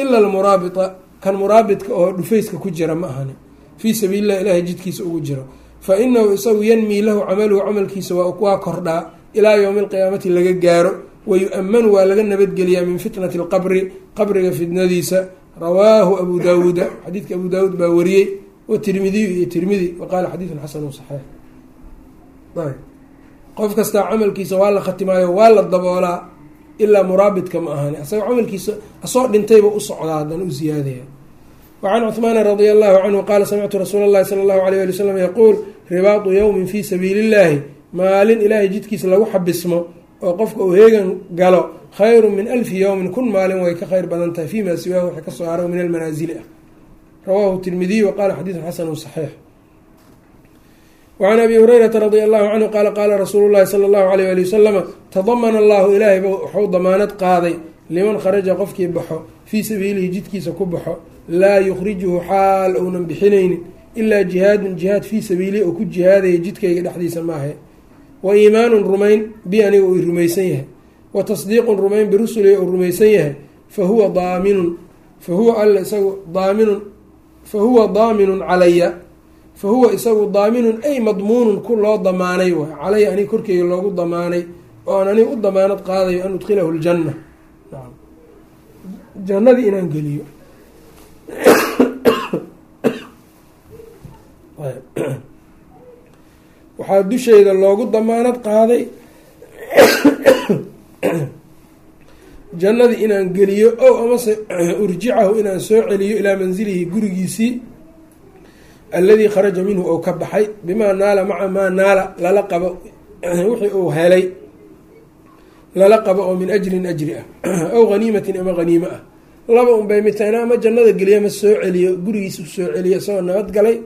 ila almuraabita kan muraabidka oo dhufayska ku jira ma ahani. Fii sabiili lah ilahay jidkiisa ugu jiro fa inahu isagu yanmii lahu camaluhu camalkiisa waa kordhaa. Ilaa yowmi alqiyaamati laga gaaro wayu-amanu waa laga nabadgeliyaa min fitnati alqabri qabriga fitnadiisa rawaahu abu daawuuda xadiidka abu daawuud baa wariyey watirmidiyu iyo tirmidi wa qaala xadiidun xasanu saxiix. Qof kastaa camalkiisa waa la khatimaayo waa la daboolaa ilaa muraabidka ma ahani. Asagoo camalkiisa asoo dhintayba u socdaa haddana u ziyaadaya. Wacan cuhmaana radia allahu canhu qaala samictu rasuula llahi sala allahu alayh ali wasalam yaquul ribaatu yowmin fii sabiili illahi maalin ilaahay jidkiisa lagu xabismo oo qofka uu heegan galo khayru min alfi yowmin kun maalin way ka kheyr badan tahay fiima siwaahu waxay ka soo haro min almanaasili ah. Rawaahu tirmidiy wa qaala xadiidun xasanu saxiix. Wacan abi hurayrata radia allahu canhu qaala qaala rasuulu llahi sala allahu alayh ali wasalama tadamana allahu ilaahayba waxuu damaanad qaaday liman kharaja qofkii baxo fii sabiilihi jidkiisa ku baxo laa yukhrijuhu xaal ounan bixinaynin ilaa jihaadun jihaad fii sabiilihi oo ku jihaadaya jidkayga dhexdiisa maahe wa iimaanun rumayn bi aniga uu rumaysan yahay. Wa tasdiiqun rumayn birusuli uu rumaysan yahay. Fa huwa daaminun fa huwa alla isagu daaminun fa huwa daaminun calaya. Fa huwa isagu daaminun ay madmuunun ku loo damaanay waay. Calaya aniga korkeyga loogu damaanay oo aan aniga u damaanad qaadayo an udkhilahu ljanna. Jannadii inaan geliyo waxaa dushayda loogu damaanad qaaday jannadii inaan geliyo ow amase urjicahu inaan soo celiyo ilaa mansilihi gurigiisii alladii kharaja minhu ou ka baxay. Bimaa naala maca maa naala lala qabo. Wixii uu helay lala qabo oo min ajrin ajri ah. Aw haniimatin ama haniimo ah. Laba un bay mid ama jannada geliyo ma soo celiyo gurigiisi soo celiyo isagoo nabad galay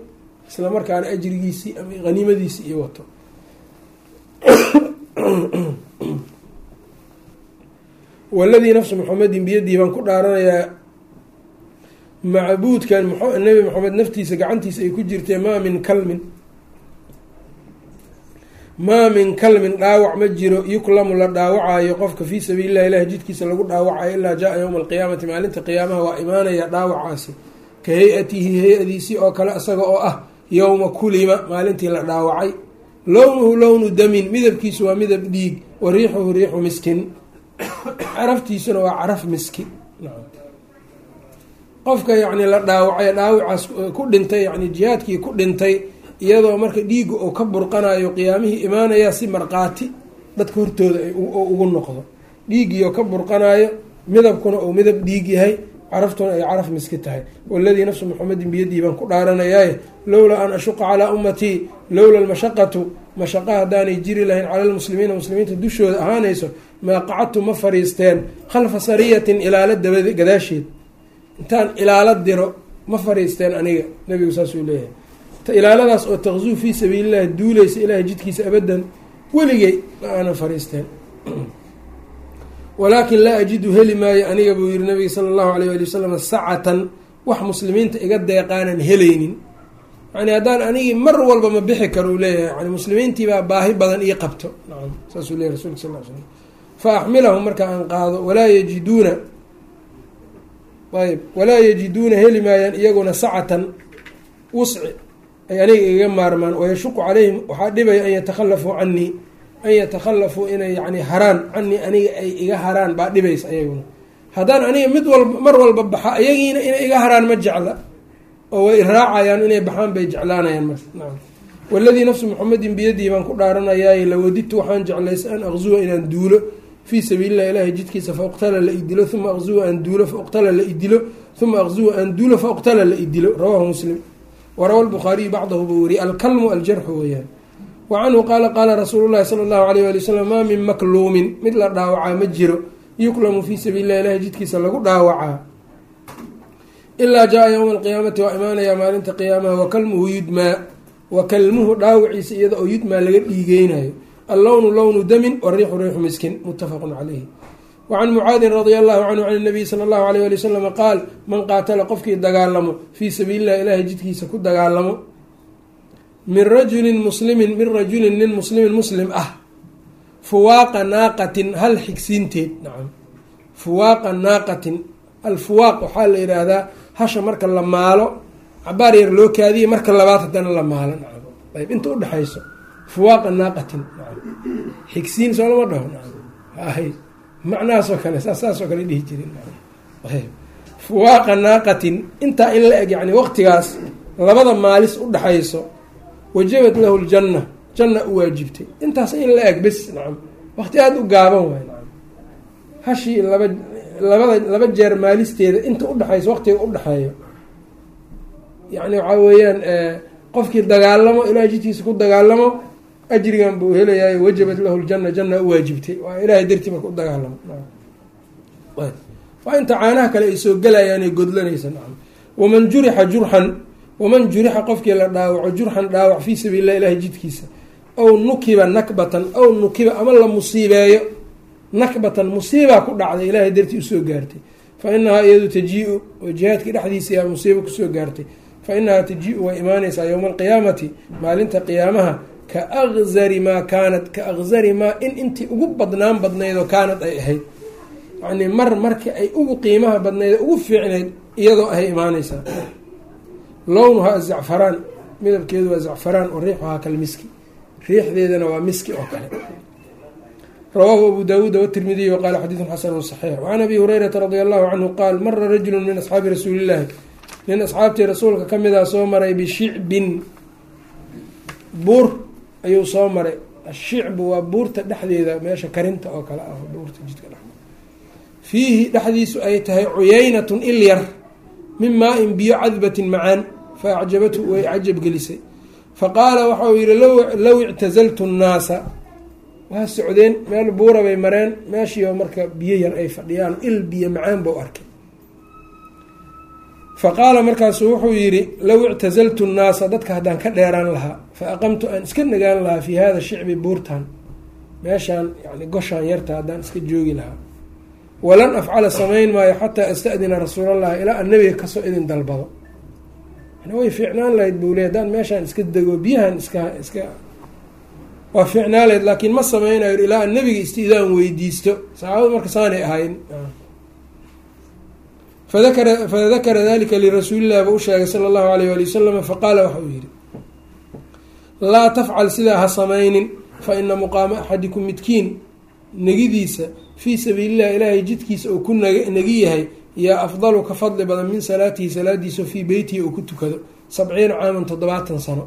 isla markaana ajrigiisii ama haniimadiisii iyo wato. Waladii nafsu muxamedin biyadii baan ku dhaaranayaa macbuudkan nebi maxamed naftiisa gacantiisa ay ku jirtee maa min kalmin maa min kalmin dhaawac ma jiro yuklamu la dhaawacayo qofka fii sabiilillahi ilahi jidkiisa lagu dhaawacayo ilaa jaa yowma alqiyaamati. Maalinta qiyaamaha waa imaanaya dhaawacaasi ka hay'atihi hay'adiisii oo kale isaga oo ah yowma kulima maalintii la dhaawacay. Lownuhu lownu damin midabkiisu waa midab dhiig wa riixuhu riixu miskin. Caraftiisuna waa caraf miski qofka yacni la dhaawacay dhaawacaas ku dhintay yani jihaadkii ku dhintay iyadoo marka dhiigga uu ka burqanayo qiyaamihii imaanaya si marqaati dadka hortooda ugu noqdo. Dhiiggiioo ka burqanayo midabkuna uu midab dhiig yahay caraftuna ay caraf miski tahay. Waladii nafsu muxamedin biyadii baan ku dhaaranayaaye lowlaa an ashuqa calaa ummatii lowla almashaqatu mashaqa haddaanay jiri lahayn cala lmuslimiina muslimiinta dushooda ahaanayso maa qacadtu ma fariisteen khalfa sariyatin ilaalo dabad gadaasheed. Intaan ilaalo diro ma fariisteen aniga nabigu saasuu leeyahay. Ilaaladaas oo taqzuu fii sabiilillahi duuleysa ilaahay jidkiisa abadan weligay aanan fariisteen walaakin laa ajidu heli maayo aniga buu yihi nabiga sala allahu alayh ali wasalam sacatan wax muslimiinta iga deeqaanan helaynin. Yani haddaan anigii mar walba ma bixi karo uu leeyahay yani muslimiintiibaa baahi badan ii qabto. Nacam saasuu leyahy rasulka sal l slam fa axmilahum marka aan qaado walaa yajiduuna ayb walaa yajiduuna heli maayaan iyaguna sacatan wusci ay aniga igaga maarmaan wayashuqu calayhim waxaa dhibaya an yatakhalafuu canii an yatakhalafuu inay yani haraan. Canii aniga ay iga haraan baa dhibaysa ayaguna. Haddaan aniga mid walba mar walba baxa ayagiina inay iga haraan ma jecla oo way raacayaan inay baxaan bay jeclaanayaan marka. Nacam waladii nafsu muxamedin biyadii baan ku dhaaranayaay lawadidtu waxaan jeclaysa an aqzuwa inaan duulo. Fii sabiililah ilahi jidkiisa fauqtala la idilo uma aqzuwa aan duulo fauqtala la idilo uma aqzuwa aan duulo fauqtala la idilo rawaahu muslim. Warawa lbukhaariyu bacdahu buu weriye alkalmu aljarxu weyaan wa canhu qaala qaala rasuulu llahi sala allahu alayh ali wasalam maa min makluumin mid la dhaawacaa ma jiro yuklamu fii sabiililah ilahi jidkiisa lagu dhaawacaa ilaa jaa yowma alqiyaamati waa imaanayaa maalinta qiyaamaha wakalmuhu yudmaa wakalmuhu dhaawiciisa iyada oo yudmaa laga dhiigeynayo allownu lownu damin wariixu riixu miskin muttafaqun calayhi wacan mucaadin radia allahu canhu can nabiyi sala allahu alayh ali wasalama qaal man qaatala qofkii dagaalamo fii sabiilillahi ilahay jidkiisa ku dagaalamo min rajulin muslimin min rajulin nin muslimin muslim ah. Fuwaaqa naaqatin hal xigsiinteed. Nacam. Fuwaaqa naaqatin alfuwaaq waxaa la yidhaahdaa hasha marka la maalo cabaar yar loo kaadiye marka labaad haddana la maalo. Nacam. Ayb inta udhexayso fuwaaqa naaqatin nacam. Xigsiin soo lama dhaho nacam. Hay macnahaasoo kale saas kale dhihi jirin ayb fuwaaqa naaqatin intaa in la eg yani waqtigaas labada maalis udhexayso wajabat lahu ljanna janna u waajibtay. Intaas in la eg bes nacam. Waqti aada u gaaban waay nacam. Hashii laba labada laba jeer maalisteeda inta udhexayso waqtiga udhexeeyo yacni waxaa weeyaan qofkii dagaalamo ilahay jidkiisa ku dagaalamo ajrigan buu helayaay wajabat lahu ljanna janna u waajibtay. Waa ilahay dartii marka u dagaalamo waa inta caanaha kale ay soo gelayaanay godlanaysa nacam. Waman jurixa jurxan waman jurixa qofkii la dhaawaco jurxan dhaawac fii sabiili lah ilahi jidkiisa aw nukiba nakbatan aw nukiba ama la musiibeeyo nakbatan musiibaa ku dhacday ilaahay dartii u soo gaartay. Fa inahaa iyadu tajii-u oo jihaadkii dhexdiisa yaa musiibo ku soo gaartay. Fa inahaa tajii-u way imaaneysaa yowma alqiyaamati maalinta qiyaamaha ka akzari maa kaanat ka akzari maa in intii ugu badnaan badnaydoo kaanad ay ahayd. Yacnii mar markii ay ugu qiimaha badnayd ugu fiicnayd iyadoo ahay imaaneysaa lownuhaa azacfaraan midabkeedu waa zacfaraan wa riixuhaa kalmiski riixdeedana waa miski oo kale. Rawaahu abu daawuud watirmidiy waqaala xadiidun xasanu saxiix. Wacan abi hurayrata radi allahu canhu qaal mara rajulu min asxaabi rasuulillahi. Nin asxaabtii rasuulka ka midaa soo maray bishicbin buur ayuu soo maray. Ashicbu waa buurta dhexdeeda meesha karinta oo kale ah buurta jidka dhe fiihi dhexdiisu ay tahay cuyaynatun ilyar min maa-in biyo cadbatin macaan fa acjabathu way cajab gelisay fa qaala waxa uu yihi low ictazaltu nnaasa waa socdeen meel buura bay mareen meeshiio marka biyo yar ay fadhiyaan il biyo macaan bau arkay fa qaala markaasuu wuxuu yidhi low ictazaltu nnaasa dadka haddaan ka dheeraan lahaa fa aqamtu aan iska nagaan lahaa fii hada shicbi buurtan meeshaan yani goshaan yarta haddaan iska joogi lahaa walan afcala samayn maayo xataa astadina rasuulallahi ilaa an nabiga ka soo idin dalbado way fiicnaan lahayd buu ley haddaan meeshaan iska dego biyahan iska iska waa fiicnaan lahayd laakiin ma sameynayo ilaa an nabiga istidaan weydiisto. Saxaabadu marka saanay ahayn. Fadakara fadakara dalika lirasuulillahi ba u sheegay sala allahu alayh wali wasalam faqaala waxa uu yihi laa tafcal sidaa ha samaynin fa ina muqaama axadikum midkiin negidiisa fii sabiilillahi ilaahay jidkiisa uu ku nag negi yahay yaa afdalu ka fadli badan min salaatihi salaadiisa fii beytihi uu ku tukado. Sabciina caaman toddobaatan sano.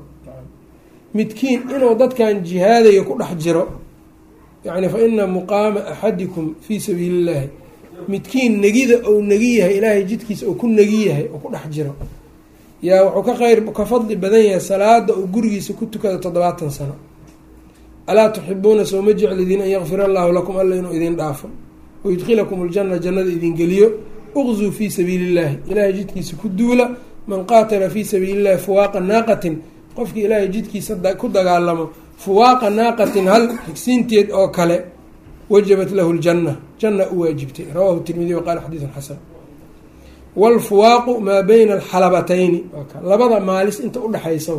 Midkiin inuu dadkan jihaadayo ku dhex jiro yani fa ina muqaama axadikum fii sabiili llahi midkiin negida ou negi yahay ilaahay jidkiisa uu ku negi yahay oo ku dhex jiro. Yaa wuxuu ka qayr ka fadli badan yahay salaada uu gurigiisa ku tukado toddobaatan sano. Alaa tuxibuuna sooma jeclidiin an yakfir allahu lakum alla inuu idin dhaafo. Wayudkhilakum aljana jannada idin geliyo uqzuu fii sabiili illahi ilaahay jidkiisa ku duula man qaatala fii sabiili illahi fuwaaqa naaqatin qofkii ilaahay jidkiisa ku dagaalamo fuwaaqa naaqatin hal xigsiinteed oo kale wajabat lahu ljanna janna u waajibtay rawahu tirmidi waqaala xadiidun xasan wlfuwaaqu maa bayna alxalabatayni labada maalis inta udhexaysa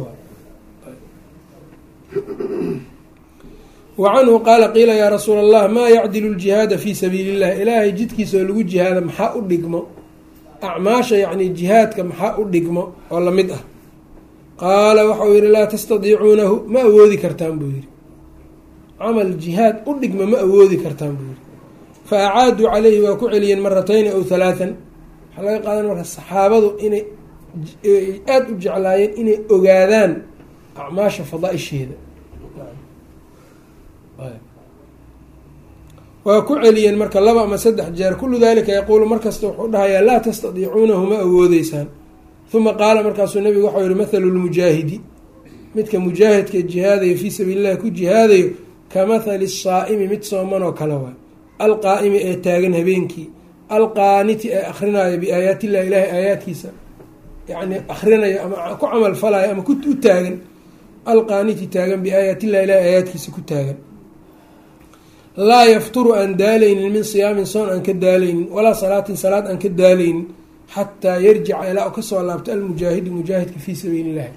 wa canhu qaala qiila yaa rasuula allah maa yacdilu ljihaada fii sabiili illah ilaahay jidkiisa oo lagu jihaada maxaa u dhigmo acmaasha yacni jihaadka maxaa u dhigmo oo la mid ah qaala waxauu yihi laa tastadiicuunahu ma awoodi kartaan buu yihi camal jihaad u dhigma ma awoodi kartaan buu yihi fa acaaduu caleyhi waa ku celiyeen maratayni aw halaathan waxaa laga qaadan marka saxaabadu inay aada u jeclaayeen inay ogaadaan acmaasha fadaa-isheeda waa ku celiyeen marka laba ama saddex jeer kullu dalika yaquulu markasta wuxuu dhahayaa laa tastadiicuunahu ma awoodeysaan uma qaala markaasuu nabigu waxau yihi mathalu lmujaahidi midka mujaahidka jihaadayo fii sabiili llahi ku jihaadayo ka mathali saa'imi mid soomanoo kale waa alqaa'imi ee taagan habeenkii. Alqaaniti ee akrinaayo biaayaati illahi ilaahay aayaadkiisa. Yani akrinayo ama ku camal falayo ama u taagan. Alqaaniti taagan biaayaati illahi ilahay aayaadkiisa ku taagan laa yafturu aan daalaynin min siyaamin soon aan ka daalaynin walaa salaatin salaad aan ka daalaynin xataa yarjica ilaa u ka soo laabto almujaahidu mujaahidka fii sabiili illahi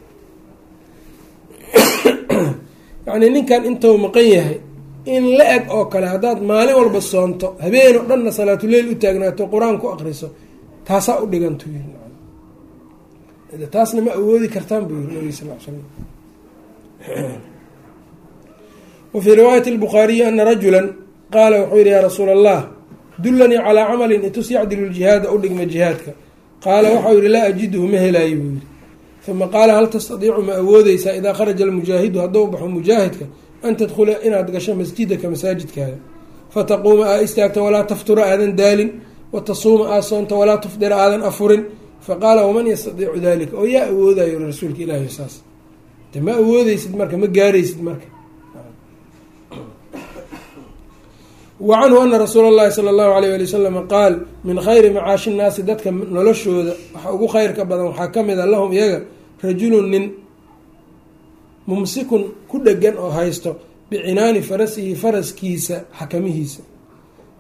yacnii ninkan intuu maqan yahay in la eg oo kale haddaad maalin walba soonto habeen oo dhanna salaatuleyl u taagnaato qur'aan ku aqriso taasaa u dhigantu yiri taasna ma awoodi kartaan buu yiri nabiga sal l slam wafii riwaayati lbukhaariyi ana rajula qaala wuxuu yihi yaa rasuula allah dullanii calaa camalin itus yacdilu ljihaada u dhigma jihaadka qaala waxau yihi laa ajidhu ma helaayo buu yihi uma qaala hal tastadiicu ma awoodeysaa idaa kharaja almujaahidu hadduu baxo mujaahidka an tadkhula inaad gasho masjidaka masaajidkaaga fataquuma aa istaagta walaa taftura aadan daalin watasuuma aa soonta walaa tufdira aadan afurin faqaala waman yastadiicu dalika oo yaa awoodayo rasuulka ilaahi saas ma awoodeysid marka ma gaaraysid marka wa canhu ana rasuula allahi sala allahu alayh ali wasalama qaal min khayri macaashi nnaasi dadka noloshooda. waxa ugu kheyrka badan waxaa ka mid a lahum iyaga rajulun nin mumsikun ku dhegan oo haysto bicinaani farasihi faraskiisa xakamihiisa.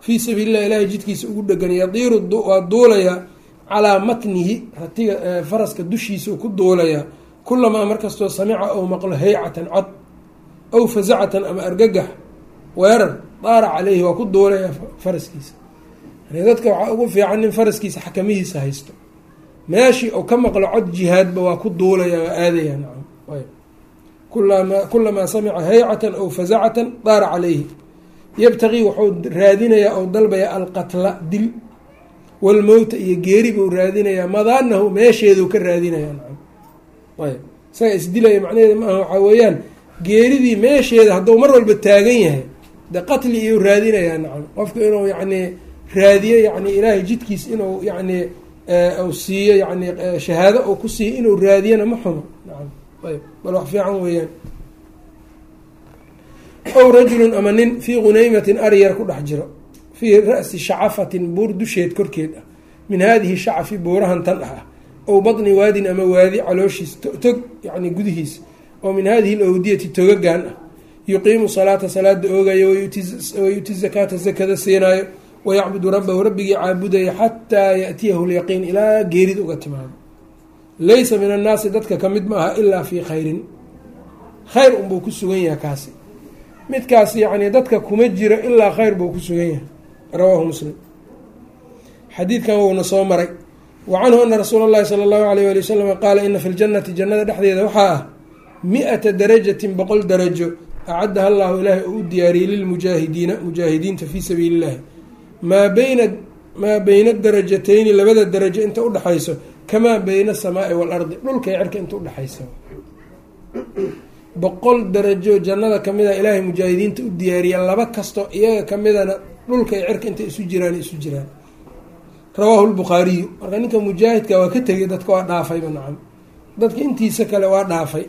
Fii sabiililah ilaahay jidkiisa ugu dhegan yadiiru waa duulayaa calaa matnihi ratiga faraska dushiisa ku duulayaa kulamaa markastoo samica uu maqlo haycatan cod aw fasacatan ama argagax weerar daara caleyhi waa ku duulayaa faraskiisa yani dadka waxaa ugu fiican nin faraskiisa xakamihiisa haysto. Meeshii uu ka maqlo cod jihaadba waa ku duulaya waa aadaya nacam. Kulamaa samica haycatan aw fasacatan daara caleyhi yabtaqii wuxuu raadinayaa ou dalbaya alqatla dil. Walmowta iyo geeri buu raadinayaa madaanahu meesheeduu ka raadinaya nacam. Ayb isaga isdilaya macnaheeda maaha waxaa weeyaan geeridii meesheeda hadduu mar walba taagan yahay de qatli iyuu raadinayaa nacam qofku inuu yacni raadiyo yani ilaahay jidkiis inuu yani u siiyo yani shahaado uu ku siiyo inuu raadiyana ma xumo nacam ayb bal wax fiican weeyaan ow rajulun ama nin fii gunaymatin aryar ku dhex jiro fii ra'si shacafatin buur dusheed korkeed ah min haadihi shacafi buurahan tan ah ow batni waadin ama waadi calooshiis tog yani gudihiis oo min hadihi lawdiyati togagan ah yuqiimu salaata salaada oogayo wayuti zakaata zakada siinaayo wayacbudu rabbahu rabbigii caabudaya xataa yaatiyahu lyaqiin ilaa geerid uga timaado. Laysa min annaasi dadka ka mid ma aha ilaa fii khayrin. Khayr unbuu ku sugan yahay kaasi. Midkaas yacni dadka kuma jiro ilaa khayr buu ku sugan yahay. Rawaahu muslim. Xadiidkan wuuna soo maray wa canhu ana rasuula اllahi sala allahu alayh wali wasalam qaala ina fi ljannati jannada dhexdeeda waxaa ah mi-ata darajatin boqol darajo acaddaha allahu ilaahay oo u diyaariyey lilmujaahidiina mujaahidiinta fii sabiili illahi maa beyna maa beyna darajatayni labada darajo inta udhexayso kamaa beyna asamaai waalardi dhulkay cerka inta udhexaysa boqol darajo jannada kamida ilaahay mujaahidiinta u diyaariya laba kasto iyaga kamidana dhulka ay cerka intay isu jiraan isu jiraan rawaahu lbukhaariyu marka ninka mujaahidka waa ka tegay dadka waa dhaafayba nacam dadka intiisa kale waa dhaafay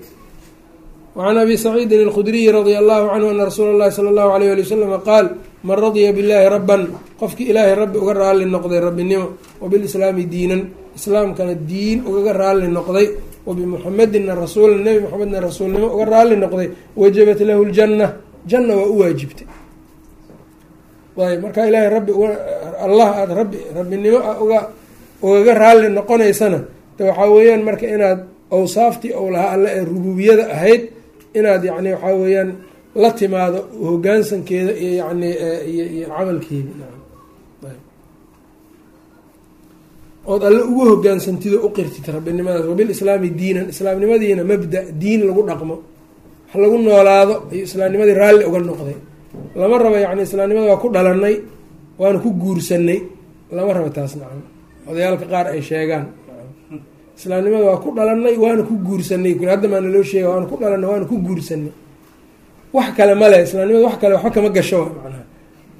wacan abi saciidin alkhudriyi radia allahu canhu ana rasuula اllahi sala allahu alayh ali wasalama qaal man radya billahi rabban qofkii ilaahay rabbi uga raalli noqday rabbinimo wabilislaami diinan islaamkana diin ugaga raalli noqday wabimuxamedina rasuulan nebi moxamedna rasuulnimo uga raalli noqday wajabat lahu ljanna janna waa u waajibtay ayb marka ilaahay rabbi allah aada rabbi rabbinimo uga ugaga raalli noqonaysana waxaa weeyaan marka inaad awsaaftii ou lahaa alle ee rububiyada ahayd inaad yacni waxaa weeyaan la timaado hogaansankeeda iyo yani iyo camalkeeda. Ood alle ugu hogaansantid oo u qirtid rabbinimadaas. Wabilislaami diinan. Islaamnimadiina mabda diin lagu dhaqmo. Wax lagu noolaado iyo islaamnimadii raalli uga noqday. Lama rabo yacni islaamnimada waa ku dhalanay waana ku guursanay lama rabo taas nacam odayaalka qaar ay sheegaan islaamnimada waa ku dhalanay waana ku guursanay hadda maana loo sheega waana ku dhalanay waana ku guursanay wax kale male islaamnimada wax kale waxba kama gasho macnaha.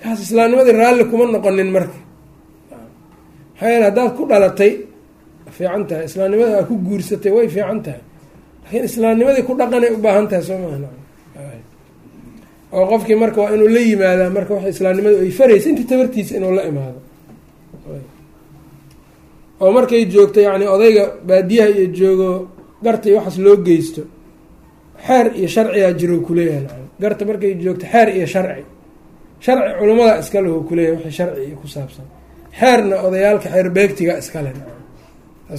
Kaas islaamnimadii raalli kuma noqonin marka. Maxaa yeele haddaad ku dhalatay fiican tahay. Islaamnimada aad ku guursatay way fiican tahay. Laakiin islaamnimadii ku dhaqanay u baahan tahay soo maha oo qofkii marka waa inuu la yimaadaa marka wax islaamnimadu ay faraysa intii tabartiisa inuu la imaado oo markay joogto yacni odayga baadiyaha iyo joogo garta iyo waxaas loo geysto. Xeer iyo sharcigaa jiro kuleeyahay nacam garta markay joogto xeer iyo sharci. Sharci culimmada iskale oo kuleeyahay wixii sharci iyo ku saabsan. Xeerna odayaalka xeer beegtiga iskale nacam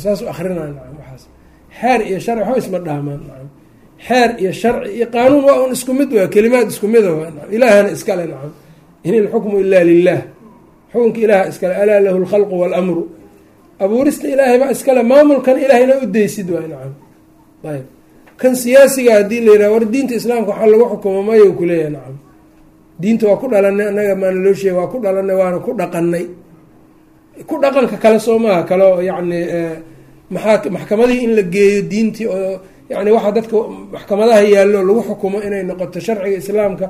saas u akrinaa nacam waxaas. Xeer iyo sharci waxba isma dhaamaan nacam. Xeer iyo sharci iyo qaanuun waa un isku mid waa kelimaad isku mida waa nacam. Ilaahana iskale nacam. In ilxukmu ilaa lilah xukunka ilaaha iskale alaa lahu lkhalqu waalamru abuurista ilaahay baa iskale maamulkan ilaahayna u deysid waay nacam ayb kan siyaasiga haddii la yidhaha war diinta islaamka waxaa lagu xukumo mayo kuleeyahay nacam. Diinta waa ku dhalanay annaga maana loo sheega waa ku dhalanay waana ku dhaqanay ku dhaqanka kale soo maaha kale oo yacni maxaa maxkamadihii in la geeyo diintii oo yani waxaa dadka maxkamadaha yaallo lagu xukumo inay noqoto sharciga islaamka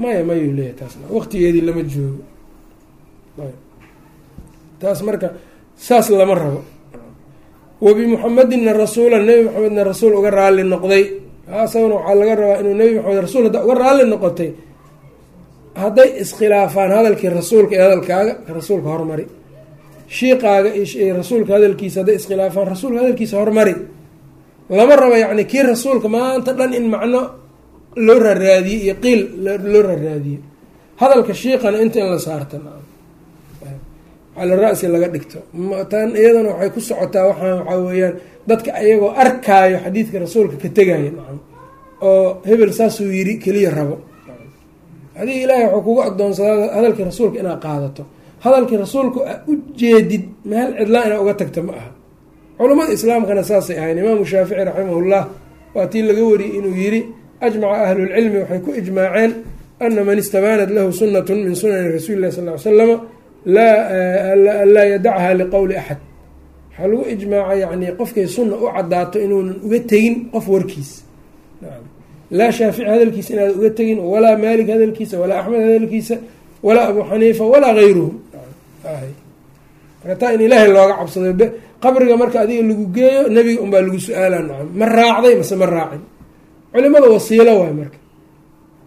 maya mayuu leeyahay taasna. Waqtigeedii lama joogo. Taas marka saas lama rabo. Wabimuxamedina rasuulan nebi maxamedna rasuul uga raalli noqday. Asagana waxaa laga rabaa inuu nebi maxamed rasuul hadda uga raalli noqotay. Hadday iskhilaafaan hadalkii rasuulka iyo hadalkaaga rasuulka hormari. Shiiqaaga rasuulka hadalkiisa hadday iskhilaafaan rasuulka hadalkiisa hormari. Lama rabo yacni kii rasuulka maanta dhan in macno loo raraadiye iyo qiil loo raraadiye hadalka shiiqana inta in la saarta cala ra-si laga dhigto. Tan iyadana waxay ku socotaa waxaa waxaa weeyaan dadka ayagoo arkaayo xadiidka rasuulka ka tegaya oo hebel saasuu yiri keliya rabo. Adiga ilaahay waxuu kugu adoonsadaa hadalkii rasuulka inaad qaadato. Hadalkii rasuulka a u jeedid meel cidlaa inaad uga tagta ma aha. Culummada islaamkana saasay ahayn imaamu shaafici raximahullah waa tii laga wariyey inuu yiri ajmaca ahlulcilmi waxay ku ijmaaceen ana man istabaanat lahu sunatun min sunani rasuuli lah sal ly slama laa yadacha liqowli axad waxaa lagu ijmaaca yani qofkay sunna u cadaato inuunan uga tegin qof warkiis laa shaafici hadalkiisa inaadan uga tegin walaa maalik hadalkiisa walaa axmed hadalkiisa walaa abu xaniifa walaa gayruhum marka in ilaahay looga cabsado qabriga marka adiga lagu geeyo nebiga unbaa lagu su'aala nacam ma raacday mase ma raacin culimada wasiilo waay marka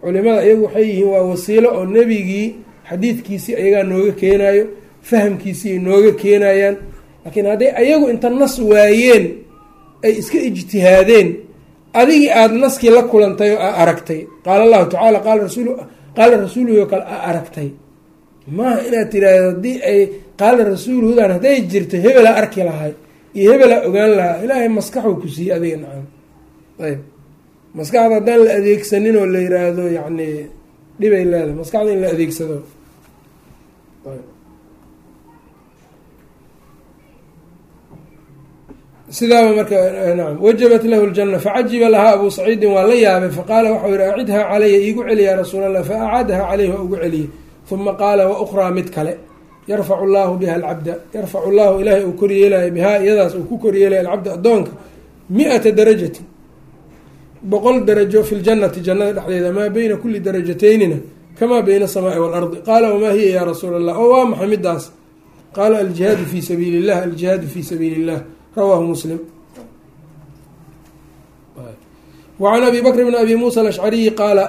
culimada iyagu waxay yihiin waa wasiilo oo nebigii xadiidkiisii ayagaa nooga keenayo fahamkiisii ay nooga keenayaan laakiin hadday ayagu inta nas waayeen ay iska ijtihaadeen adigii aada naskii la kulantay oo aa aragtay. Qaala allahu tacaala qaala rasul qaala rasuuluhu oo kale aa aragtay. Maaha inaad tiraahdo haddii ay qaala rasuuluhudan hadday jirto hebelaa arki lahay iyo hebelaa ogaan lahaa ilaahay maskaxuu ku siiyey adiga nacam. Ayb maskaxda haddaan la adeegsanin oo la yiraahdo yacni dhibay leedahay maskaxda in la adeegsado sidaaba marka nacam wajabat lahu ljana facajiba lahaa abuu saciidin waa la yaabay. Faqaala waxau yihi acidhaa calaya iigu celi yaa rasuul allah fa acaadaha caleyhi waa ugu celiyey uma qaala wa ukhraa mid kale. Yarfacu llaahu biha alcabda yarfacu llahu ilaahay uu koryeelayo bihaa iyadaas uu ku koryeelaya alcabda addoonka. Mi-ata darajatin boqol darajo fi ljannati jannada dhexdeeda maa beyna kuli darajataynina kamaa beyna asamaai waalardi qaala wamaa hiya yaa rasuul allah oo waa maxay midaas qaala aljihaadu fi sabiili illah aljihaadu fi sabiili illah rawaahu muslim. Wacan abi bakr bn abi muusa alashcariyi qaala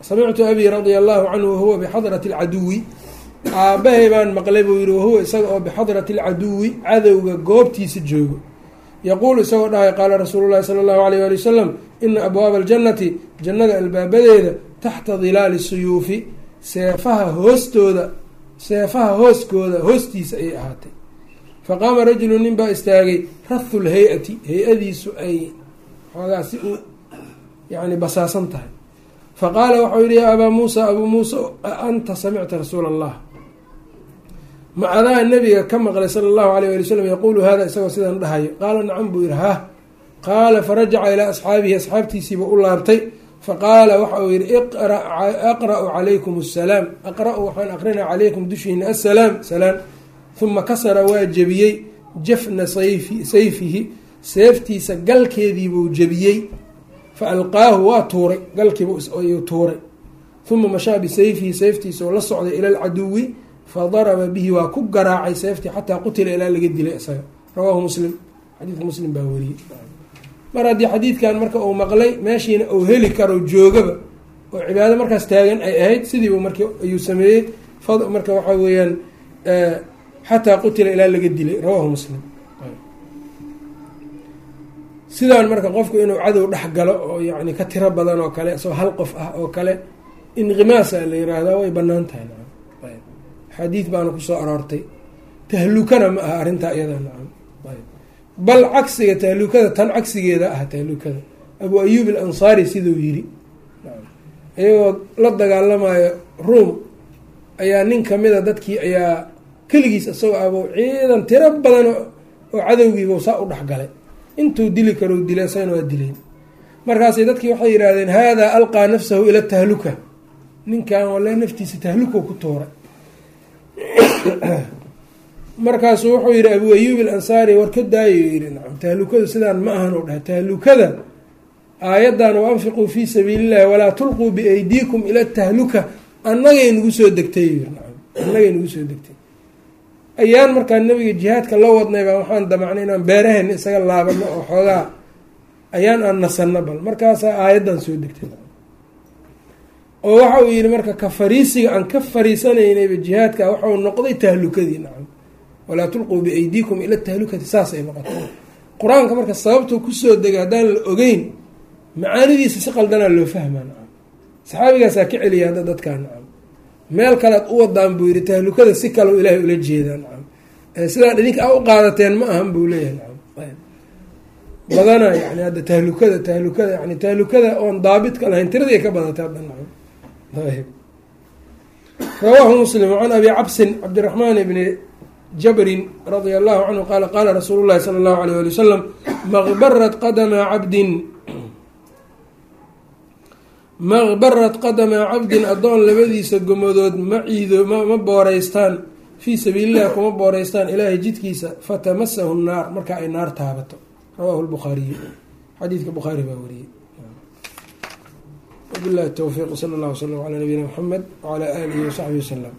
samictu abi radia allahu canhu wahuwa bixadrati alcaduwi. Aabahay baan maqlay buu yihi wahuwa isaga oo bixadrati alcaduwi cadowga goobtiisa joogo yaquulu isagoo dhahay qaala rasuulu llahi sala allahu alayh ali wasalam ina abwaaba aljannati jannada albaabadeeda taxta dilaali suyuufi seefaha hoostooda seefaha hooskooda hoostiisa ayay ahaatay faqaama rajulu nin baa istaagay rathu lhay-ati hay'adiisu ay xoogaa si u yani basaasan tahay faqaala waxau yihi yaa abaa muusa abuu muusa anta samicta rasuula allah ma adaa nabiga ka maqlay sala allahu alayh ali wasalam yaquulu hada isagoo sidan dhahayo qaala nacam buu yihi hah qaala farajaca ilaa asxaabihi. Asxaabtiisiiba u laabtay. Faqaala waxa uu yihi aqra-u calaykum asalaam aqra-u waxaan aqrinaa calaykum dushiina assalaam salaam. Uma kasara waa jebiyey. Jafna sayfi sayfihi. Seeftiisa galkeediibuu jebiyey. Fa alqaahu waa tuuray. Galkiibuu tuuray. Uma mashaa bisayfihi seeftiisa oo la socday ila alcaduwi fadaraba bihi waa ku garaacay seeftii xataa qutila ilaa laga dilay isaga. Rawaahu muslim. Xadiidka muslim baa wariyey. Mar haddii xadiidkan marka uu maqlay meeshiina uu heli karo joogaba oo cibaado markaas taagan ay ahayd sidiibu marka ayuu sameeyey. Marka waxaa weeyaan xataa qutila ilaa laga dilay. Rawaahu muslim. Sidaan marka qofku inuu cadow dhex galo oo yani ka tiro badan oo kale isagoo hal qof ah oo kale inqimaasa la yiraahdaa way bannaan tahay xadiid baana ku soo aroortay tahlukana ma aha arrintaa iyada nacam. Bal cagsiga tahlukada tan cagsigeeda ah tahlukada. Abu ayuub alansaari siduu yiri iyagoo la dagaalamayo ruom ayaa nin kamida dadkii ayaa keligiis isagoo abo ciidan tiro badan oo cadowgiiba saa u dhexgalay intuu dili karo dilay isagana waa dileen. Markaasay dadkii waxay yidhaahdeen haadaa alqaa nafsahu ila tahluka. Ninkan wale naftiisa tahluko ku tuuray markaasuu wuxuu yihi abu ayuub alansaari war ka daayo yihi nacam tahlukadu sidaan ma ahan u dhahay tahlukada aayaddan waanfiquu fii sabiili llahi walaa tulquu biaydiikum ila tahluka annagay nagu soo degtay yiri nacam annagay nagu soo degtay. Ayaan markaa nabiga jihaadka la wadnay baa waxaan damacnay inaan beeraheena isaga laabano oo xoogaa ayaan aan nasanno bal markaasaa aayaddan soo degtay oo waxa uu yihi marka ka fariisiga aan ka fariisanaynayba jihaadka waxau noqday tahlukadii nacam. Walaa tulquu biaydiikum ila tahlukati saasay noqotay. Qur'aanka marka sababtuu ku soo degay haddaan la ogeyn macaanidiisa si qaldanaa loo fahmaa nacam. Saxaabigaasaa ka celiya hadda dadkaa nacam. Meel kalead u wadaan buu yidhi tahlukada si kale ilaahay ula jeedaa nacam. Sidaan idinka a u qaadateen ma ahan buu leeyahay nacam. Badana yani hadda tahlukada tahlukada yani tahlukada oon daabitka lahayn tiradii ka badatay hadda nacam rawaahu muslim can abi cabsin cabdiraxmaan bni jabrin radia allahu canhu qaala qaala rasuulu llahi sala allahu alayh ali wasalam maqbarat qadama cabdin maqbarat qadama cabdin addoon labadiisa gomadood ma ciido ma booreystaan fii sabiilillahi kuma booreystaan ilaahay jidkiisa fatamasahu naar markaa ay naar taabato rawahu lbukhaariyu xadiidka bukhaari baa wariyey wabillahi towfiiq sala allah wslam calaa nabiyina mxamed wacalaa aalihi wasaxbihi wasalam